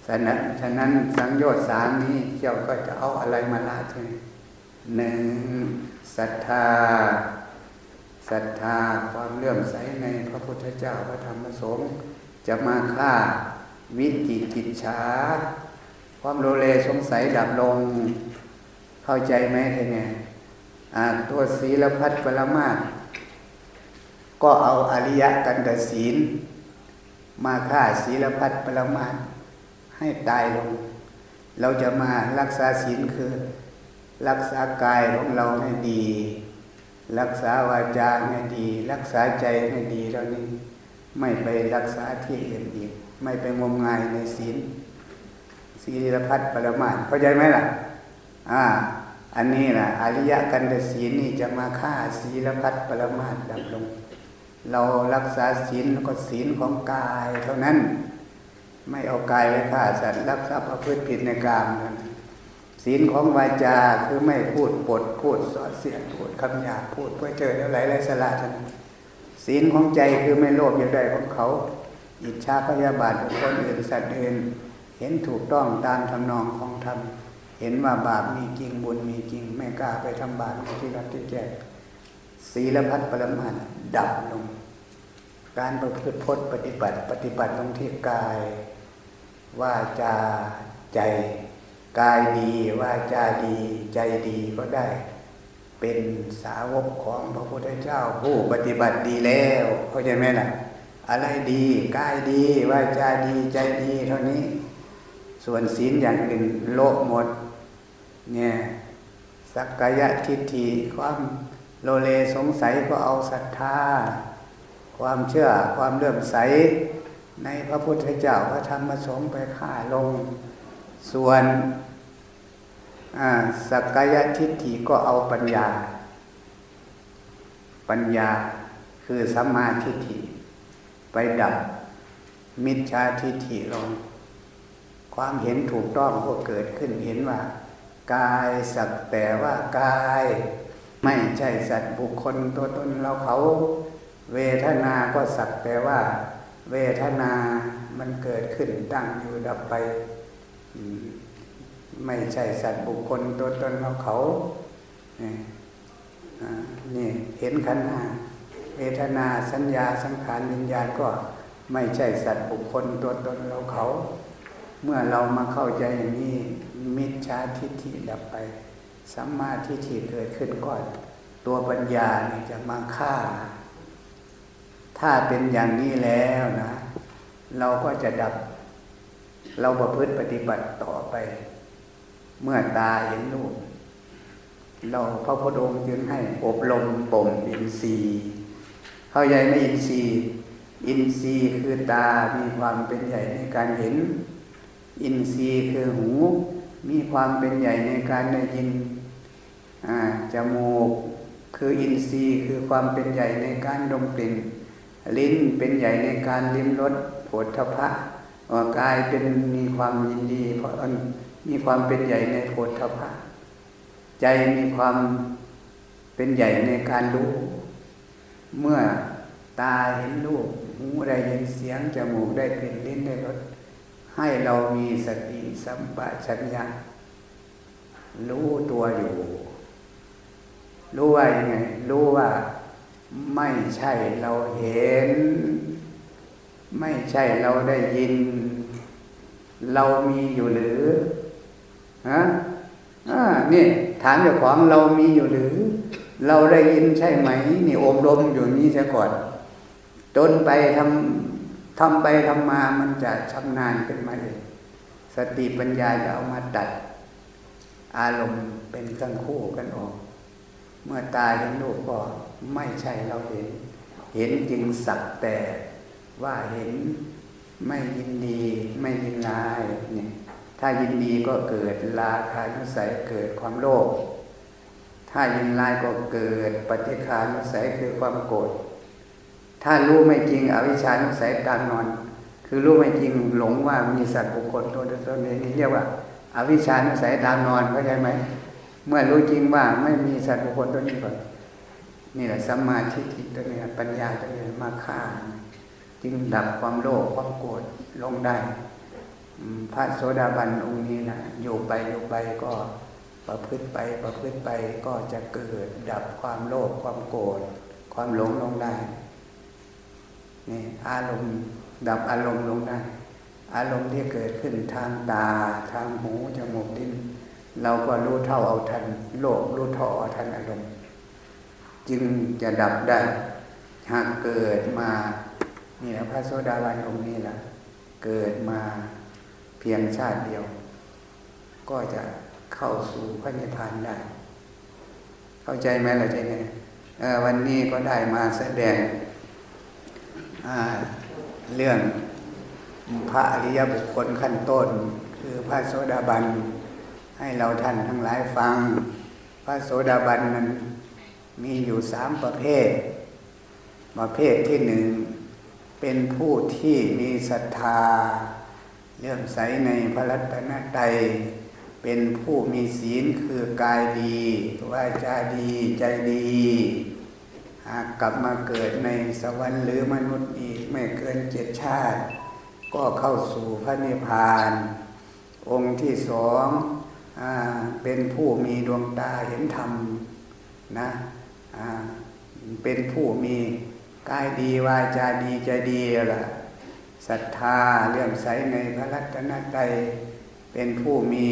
ฉะนั้นฉะนั้นสังโยชน์สามนี้เจ้าก็จะเอาอะไรมาละใช่หนึ่งศรัทธาศรัทธาความเลื่อมใสในพระพุทธเจ้าพระธรรมพระสงฆ์จะมาฆ่าวิจิกิจฉาความโลเลสงสัยดับลง เข้าใจไหมท่านเนี่ยตัวศีลพัฒปรมาต ก็เอาอริยกันตศีล มาฆ่าศีลพัฒปรมาตให้ตายลง เราจะมารักษาศีลคือ รักษากายของเราให้ดี รักษาวาจาให้ดี รักษาใจให้ดีเท่านี้ไม่ไปรักษาที่อื่นอีก ไม่ไปงมงายในศีลศีลพัฒปรมาตเข้าใจไหมล่ะ อ่า อันนี้ล่ะอริยกันตศีลนี่จะมาฆ่าศีลพัฒปรมาตดับลง เรารักษาศีลแล้วก็ศีลของกายเท่านั้น ไม่เอากายไว้ฆ่าสัตว์รักษาประพฤติผิดในกามนั้นศีลของวาจาคือไม่พูดปดพูดสอดเสียดพูดคำหยาพูดเพื่อเจออะไรไรสละทั้งศีลของใจคือไม่โลภอยากได้ของเขาอิจฉาพยาบาทของคนอื่นสัตว์อื่นเห็นถูกต้องตามทำนองของธรรมเห็นว่าบาปมีจริงบุญมีจริง ไม่กล้าไปทำบาปที่รักที่แก่ ศีลพัฒปรมาดับลง การประพฤติพจน์ปฏิบัติ ปฏิบัติลงที่กาย ว่าจาใจ กายดีว่าจาดี ใจดีก็ได้ เป็นสาวกของพระพุทธเจ้าผู้ปฏิบัติดีแล้วเข้าใจไหมล่ะ อะไรดีกายดีว่าจาดีใจดีเท่านี้ ส่วนศีลอย่างอื่นโลกหมดเนี่ยสักกายทิฏฐิความ โลเลสงสัยก็เอาศรัทธา ความเชื่อความเลื่อมใส ในพระพุทธเจ้าพระธรรมสงฆ์ไปฆ่าลง ส่วนสักกายทิฏฐิก็เอาปัญญา ปัญญาคือสัมมาทิฏฐิ ไปดับมิจฉาทิฏฐิลง ความเห็นถูกต้องก็เกิดขึ้นเห็นว่า กายสักแต่ว่ากาย ไม่ใช่สัตว์บุคคลตัวตนเราเขาเวทนาก็สักแต่ว่า เวทนามันเกิดขึ้นตั้งอยู่ดับไป ไม่ใช่สัตว์บุคคลตัวตนเราเขานี่เห็นขันห้าเวทนาสัญญาสังขารวิญญาณก็ไม่ใช่สัตว์บุคคลตัวตนเราเขา เมื่อเรามาเข้าใจอย่างนี้มิจฉาทิฏฐิดับไป สัมมาทิฏฐิเกิดขึ้นก่อน ตัวปัญญานี่จะมาฆ่า ถ้าเป็นอย่างนี้แล้วนะ เราก็จะดับ เราประพฤติปฏิบัติต่อไป เมื่อตาเห็นรูปเราพระพุทธองค์จึงให้อบรมบ่มอินทรีย์เข้าใจไหมอินทรีย์ อินทรีย์คือตา มีความเป็นใหญ่ในการเห็น อินทรีย์คือหู มีความเป็นใหญ่ในการได้ยินจมูกคืออินทรีย์คือความเป็นใหญ่ในการดมกลิ่น ลิ้นเป็นใหญ่ในการลิ้มรสผลทพะกายเป็นมีความยินดีเพราะมีความเป็นใหญ่ในผลทพะใจมีความเป็นใหญ่ในการรู้ เมื่อตาเห็นรูปหูได้ยินเสียงจมูกได้กลิ่นลิ้นได้รส ให้เรามีสติสัมปชัญญะรู้ตัวอยู่ รู้ว่ายังไง รู้ว่าไม่ใช่เราเห็น ไม่ใช่เราได้ยิน เรามีอยู่หรือฮะอ่านี่ถามเจ้าของเรามีอยู่หรือ เราได้ยินใช่ไหม นี่อบรมอยู่นี้ซะก่อนจนไปทำ ทำไปทำมามันจะชำนาญขึ้นมาเอง สติปัญญาจะเอามาดัด อารมณ์เป็นทั้งคู่กันออก เมื่อตายเห็นรูปก็ไม่ใช่เราเห็น เห็นจริงสักแต่ว่าเห็นไม่ยินดีไม่ยินร้ายเนี่ยถ้ายินดีก็เกิดราคานุสัยเกิดความโลภถ้ายินร้ายก็เกิดปฏิคานุสัยคือความโกรธ ถ้ารู้ไม่จริงอวิชชานุสัยตามนอน คือรู้ไม่จริงหลงว่ามีสัตว์บุคคลตัวตนนี้เรียกว่าอาวิชานุสัยตามนอนเข้าใจไหมเมื่อรู้จริงว่าไม่มีสัตว์บุคคลตัวนี้ก่อนนี่แหละสัมมาทิฏฐิตัวนี้ปัญญาตัวนี้มาฆ่าจึงดับความโลภความโกรธลงได้พระโสดาบันองค์นี้นะอยู่ไปอยู่ไปก็ประพฤติไปประพฤติไปก็จะเกิดดับความโลภความโกรธความหลงลงได้ นี่อารมณ์ดับอารมณ์ลงได้ อารมณ์ที่เกิดขึ้นทางตาทางหูจมูกลิ้นเราก็รู้เท่าเอาทันโลกรู้เท่าเอาทันอารมณ์ จึงจะดับได้ หากเกิดมานี่นะพระโสดาบันองค์นี้นะเกิดมาเพียงชาติเดียว ก็จะเข้าสู่พระนิพพานได้ เข้าใจไหมล่ะใจไงวันนี้ก็ได้มาแสดง เรื่องพระอริยบุคคลขั้นต้น คือพระโสดาบัน ให้เราท่านทั้งหลายฟัง พระโสดาบันนั้นมีอยู่สามประเภท ประเภทที่หนึ่งเป็นผู้ที่มีศรัทธาเลื่อมใสในพระรัตนตรัยเป็นผู้มีศีลคือกายดีวาจาดีใจดี หากกลับมาเกิดในสวรรค์หรือมนุษย์อีกไม่เกินเจ็ดชาติ ก็เข้าสู่พระนิพพาน องค์ที่สองอเป็นผู้มีดวงตาเห็นธรรมนะเป็นผู้มีกายดีวาจาดีใจดีล่ะศรัทธาเลื่อมใสในพระรัตนตรัยเป็นผู้มี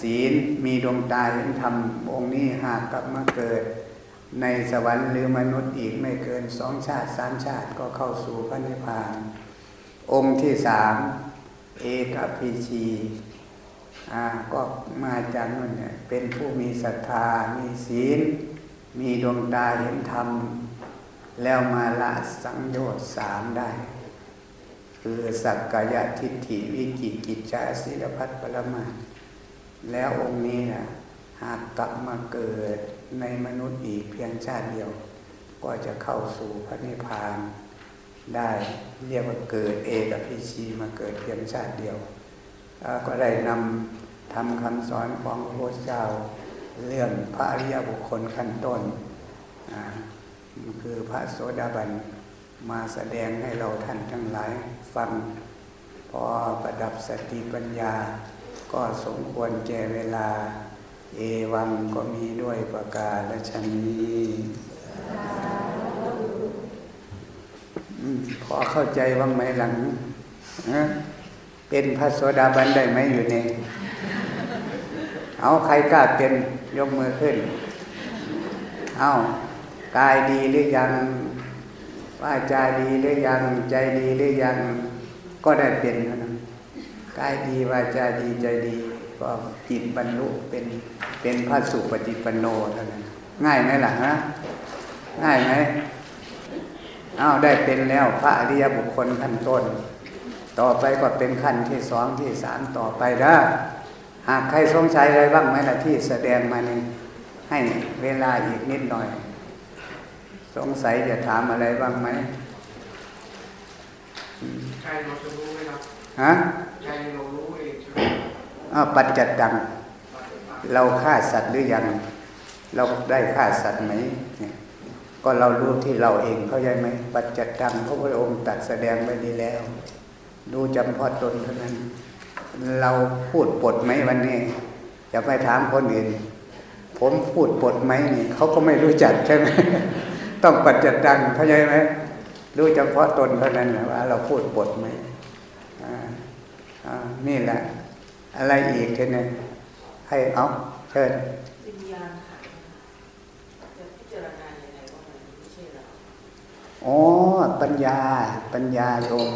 ศีลมีดวงตาเห็นธรรมองค์นี้หากกลับมาเกิด ในสวรรค์หรือมนุษย์อีกไม่เกินสองชาติสามชาติก็เข้าสู่พระนิพพาน องค์ที่สามเอกพีชีก็มาจากนั่นเนี่ยเป็นผู้มีศรัทธา มีศีล มีดวงตาเห็นธรรม แล้วมาละสังโยชน์สามได้ คือสักกายทิฏฐิวิกิกิจจาศิลพัตปรมาแล้วองค์นี้นะหากกลับมาเกิด ในมนุษย์อีกเพียงชาติเดียว ก็จะเข้าสู่พระนิพพานได้เรียกว่าเกิดเอกพิชีมาเกิดเพียงชาติเดียว ก็ได้นำทำคำสอนของพระพุทธเจ้าเรื่องพระอริยบุคคลขั้นต้นคือพระโสดาบันมาแสดงให้เราท่านทั้งหลายฟังพอประดับสติปัญญา ก็สมควรแก่เวลา เอวังก็มีด้วยประกาศชนีอืมพอเข้าใจบ้างไหมหลังเป็นพระโสดาบันได้ไหมอยู่นี่เอาใครกล้าเป็นยกมือขึ้น เอากายดีหรือยังว่าจาดีหรือยัง ใจดีหรือยัง ก็ได้เป็นนั้นกายดีวาจาดีใจดี ก็จิตบรรลุเป็นเป็นพระสุปฏิปันโนเท่านั้นง่ายไหมล่ะฮะง่ายไหมอ้าวได้เป็นแล้วพระอริยบุคคลขั้นต้น ต่อไปก็เป็นขั้นที่สองที่สามต่อไปนะหากใครสงสัยอะไรบ้างไหมล่ะที่แสดงมานี่ให้เวลาอีกนิดหน่อย สงสัยจะถามอะไรบ้างไหมใจเราจะรู้ไหมครับฮะใจเรารู้ ปัจจัดดัง เราฆ่าสัตว์หรือยัง เราได้ฆ่าสัตว์ไหม ก็เรารู้ที่เราเองเข้าใจไหมปัจจัดดังพระพุทธองค์ตัดแสดงไว้ดีแล้ว ดูจำเพาะตนเท่านั้น เราพูดปดไหมวันนี้อย่าไปถามคนอื่น ผมพูดปดไหมนี่เขาก็ไม่รู้จักใช่ไหมต้องปัจจัดดังเข้าใจไหมรู้เฉพาะตนเท่านั้นแหละว่า เราพูดปดไหมอ่าอ่านี่แหละ อะไรอีกทีนึงให้เอาเชิญวิญญาณขันธ์จะพิจารณาอย่างไรว่ามันไม่ใช่เราอ๋อปัญญาปัญญาโยม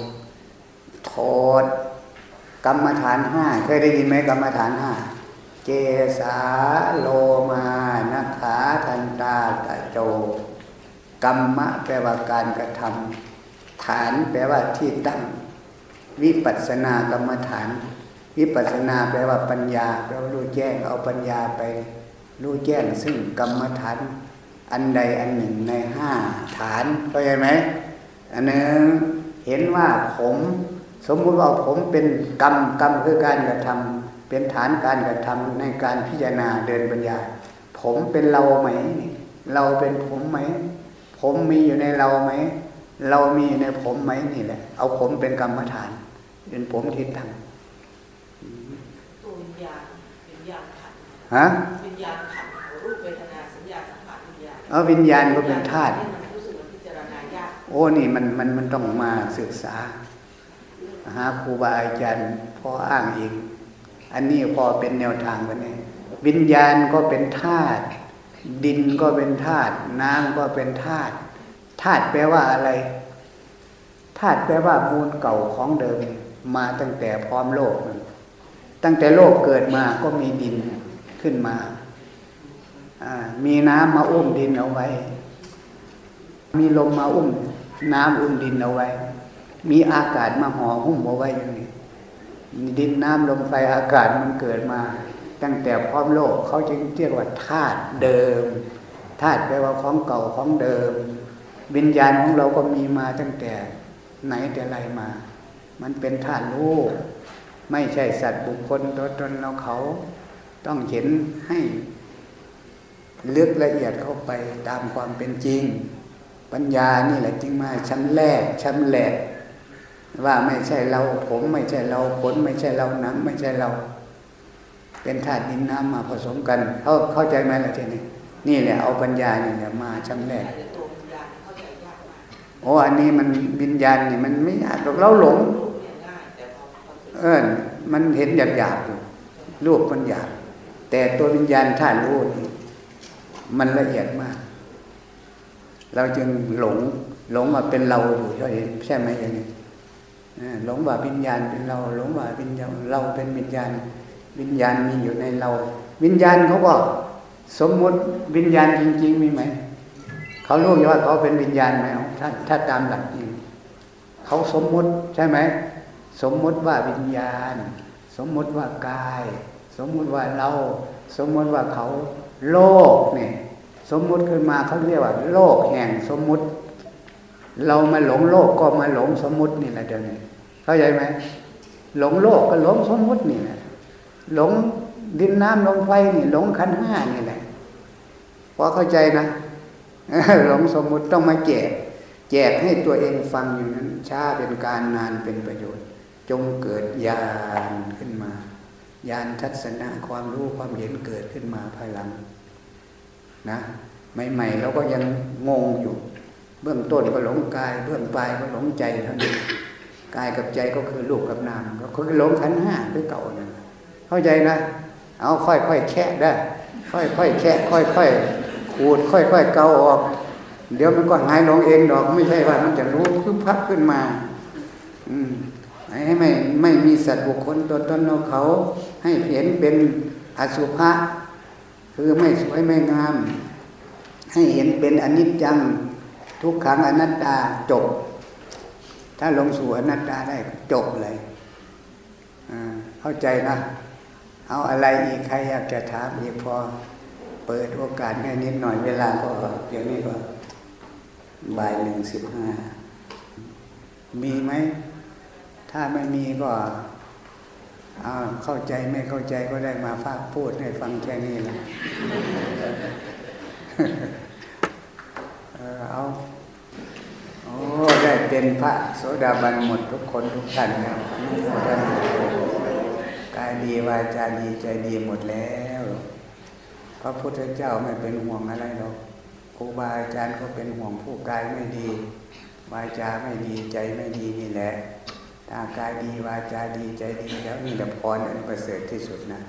โทษกรรมฐานห้าเคยได้ยินไหมกรรมฐานห้าเกสาโลมานาขาทันตาตะโจกรรมะแปลว่าการกระทำฐานแปลว่าที่ตั้ง วิปัสสนากรรมฐาน วิปัสสนาแปลว่าปัญญาแปลว่ารู้แจ้งเอาปัญญาไปรู้แจ้งซึ่งกรรมฐาน อันใดอันหนึ่งในห้าฐานเข้าใจไหมอันหนึ่งเห็นว่าผม สมมุติว่าผมเป็นกรรมกรรมคือการกระทำเป็นฐานการกระทำในการพิจารณาเดินปัญญา ผมเป็นเราไหม เราเป็นผมไหม ผมมีอยู่ในเราไหม เรามีอยู่ในผมไหมนี่แหละ เอาผมเป็นกรรมฐาน เป็นผมที่ตั้งวิญญาณวิญญาณขันธ์ ฮะวิญญาณขันธ์รูปเวทนาสัญญาสัมผัสวิญญาณเอาวิญญาณก็เป็นธาตุนี่มันรู้สึกว่าพิจารณายากโอ้นี่มันมันมันต้องมาศึกษาหาครูบาอาจารย์พออ้างเองอันนี้พอเป็นแนวทางวันนี้วิญญาณก็เป็นธาตุดินก็เป็นธาตุน้ำก็เป็นธาตุธาตุแปลว่าอะไรธาตุแปลว่ามูลเก่าของเดิมมาตั้งแต่พร้อมโลกนั่นตั้งแต่โลกเกิดมาก็มีดิน ขึ้นมา มีน้ำมาอุ้มดินเอาไว้ มีลมมาอุ้ม น้ำอุ้มดินเอาไว้ มีอากาศมาห่อหุ้มเอาไว้อย่างนี้ดินน้ำลมไฟอากาศมันเกิดมา ตั้งแต่พร้อมโลกเขาจึงเรียกว่าธาตุเดิมธาตุแปลว่าของเก่าของเดิม วิญญาณของเราก็มีมาตั้งแต่ไหนแต่ไรมา มันเป็นธาตุรู้ไม่ใช่สัตว์บุคคลตัวตนเราเขา ต้องเห็นให้ลึกละเอียดเข้าไปตามความเป็นจริง ปัญญานี่แหละจึงมาชั้นแรกชั้นแหลกว่าไม่ใช่เราผมไม่ใช่เราขนไม่ใช่เราหนัง ไม่ใช่เรา เป็นธาตุดินน้ำมาผสมกันเขาเข้าใจไหมล่ะทีนี้นี่แหละเอาปัญญานี่แหละมาชั้นแรกโอ้อันนี้มันวิญญาณนี่มันไม่ยากหรอกเราหลง เออมันเห็นหยาบๆอยู่รูปมันหยาบ แต่ตัววิญญาณธาตุรู้นี่มันละเอียดมาก เราจึงหลงหลงว่าเป็นเราอยู่ใช่ใช่ไหมอย่างนี้หลงว่าวิญญาณเป็นเรา หลงว่าวิญญาณเราเป็นวิญญาณ วิญญาณมีอยู่ในเรา วิญญาณเขาบอกสมมุติวิญญาณจริง ๆ มีไหมเขารู้อยู่ว่าเขาเป็นวิญญาณไหมเอาถ้าถ้าตามหลักจริงเขาสมมุติใช่ไหมสมมุติว่าวิญญาณ สมมุติว่ากาย สมมุติว่าเรา สมมุติว่าเขาโลกเนี่ยสมมุติขึ้นมาเขาเรียกว่า โลกแห่งสมมุติ เรามาหลงโลกก็มาหลงสมมุตินี่แหละเดี๋ยวนี้เข้าใจไหมหลงโลกก็หลงสมมุตินี่แหละหลงดินน้ำลมไฟนี่หลงขันห้านี่แหละพอเข้าใจนะหลงสมมุติต้องมาแจกแจกให้ตัวเองฟังอยู่นั้นช้าเป็นการนานเป็นประโยชน์ จงเกิดญาณขึ้นมา ญาณทัศนะความรู้ความเห็นเกิดขึ้นมาภายหลังนะใหม่ๆเราก็ยังงงอยู่ เบื้องต้นก็หลงกาย เบื้องปลายก็หลงใจเท่านั้นกายกับใจก็คือลูกกับนามก็คือหลงขันห้าคือเก่านะเข้าใจนะ เอาค่อยๆแคะได้ ค่อยๆแคะค่อยๆขูด ค่อยๆเกาออก เดี๋ยวมันก็หายลงเองดอก ไม่ใช่ว่ามันจะรู้คึบพับขึ้นมา อืม ให้ไม่ไม่มีสัตว์บุคคลตัวตนเราเขา ให้เห็นเป็นอสุภะคือไม่สวยไม่งาม ให้เห็นเป็นอนิจจังทุกขังอนัตตาจบ ถ้าลงสู่อนัตตาได้จบเลยเข้าใจนะ เอาอะไรอีกใครอยากจะถามอีกพอ เปิดโอกาสแค่นิดหน่อยเวลาก็เดี๋ยวนี้ก็บ่ายหนึ่งสิบห้ามีไหม ถ้าไม่มีก็เอาเข้าใจไม่เข้าใจก็ได้มาฟากพูดให้ฟังแค่นี้แหละเอาโอ้ได้เป็นพระโสดาบันหมดทุกคนทุกท่านแล้วกายดีวาจาดีใจดีหมดแล้วพระพุทธเจ้าไม่เป็นห่วงอะไรหรอกครูบาอาจารย์ก็เป็นห่วงผู้กายไม่ดีวาจาไม่ดีใจไม่ดีนี่แหละ ถ้ากายดีวาจาดีใจดีแล้วนี่แหละพรอันประเสริฐที่สุดนะ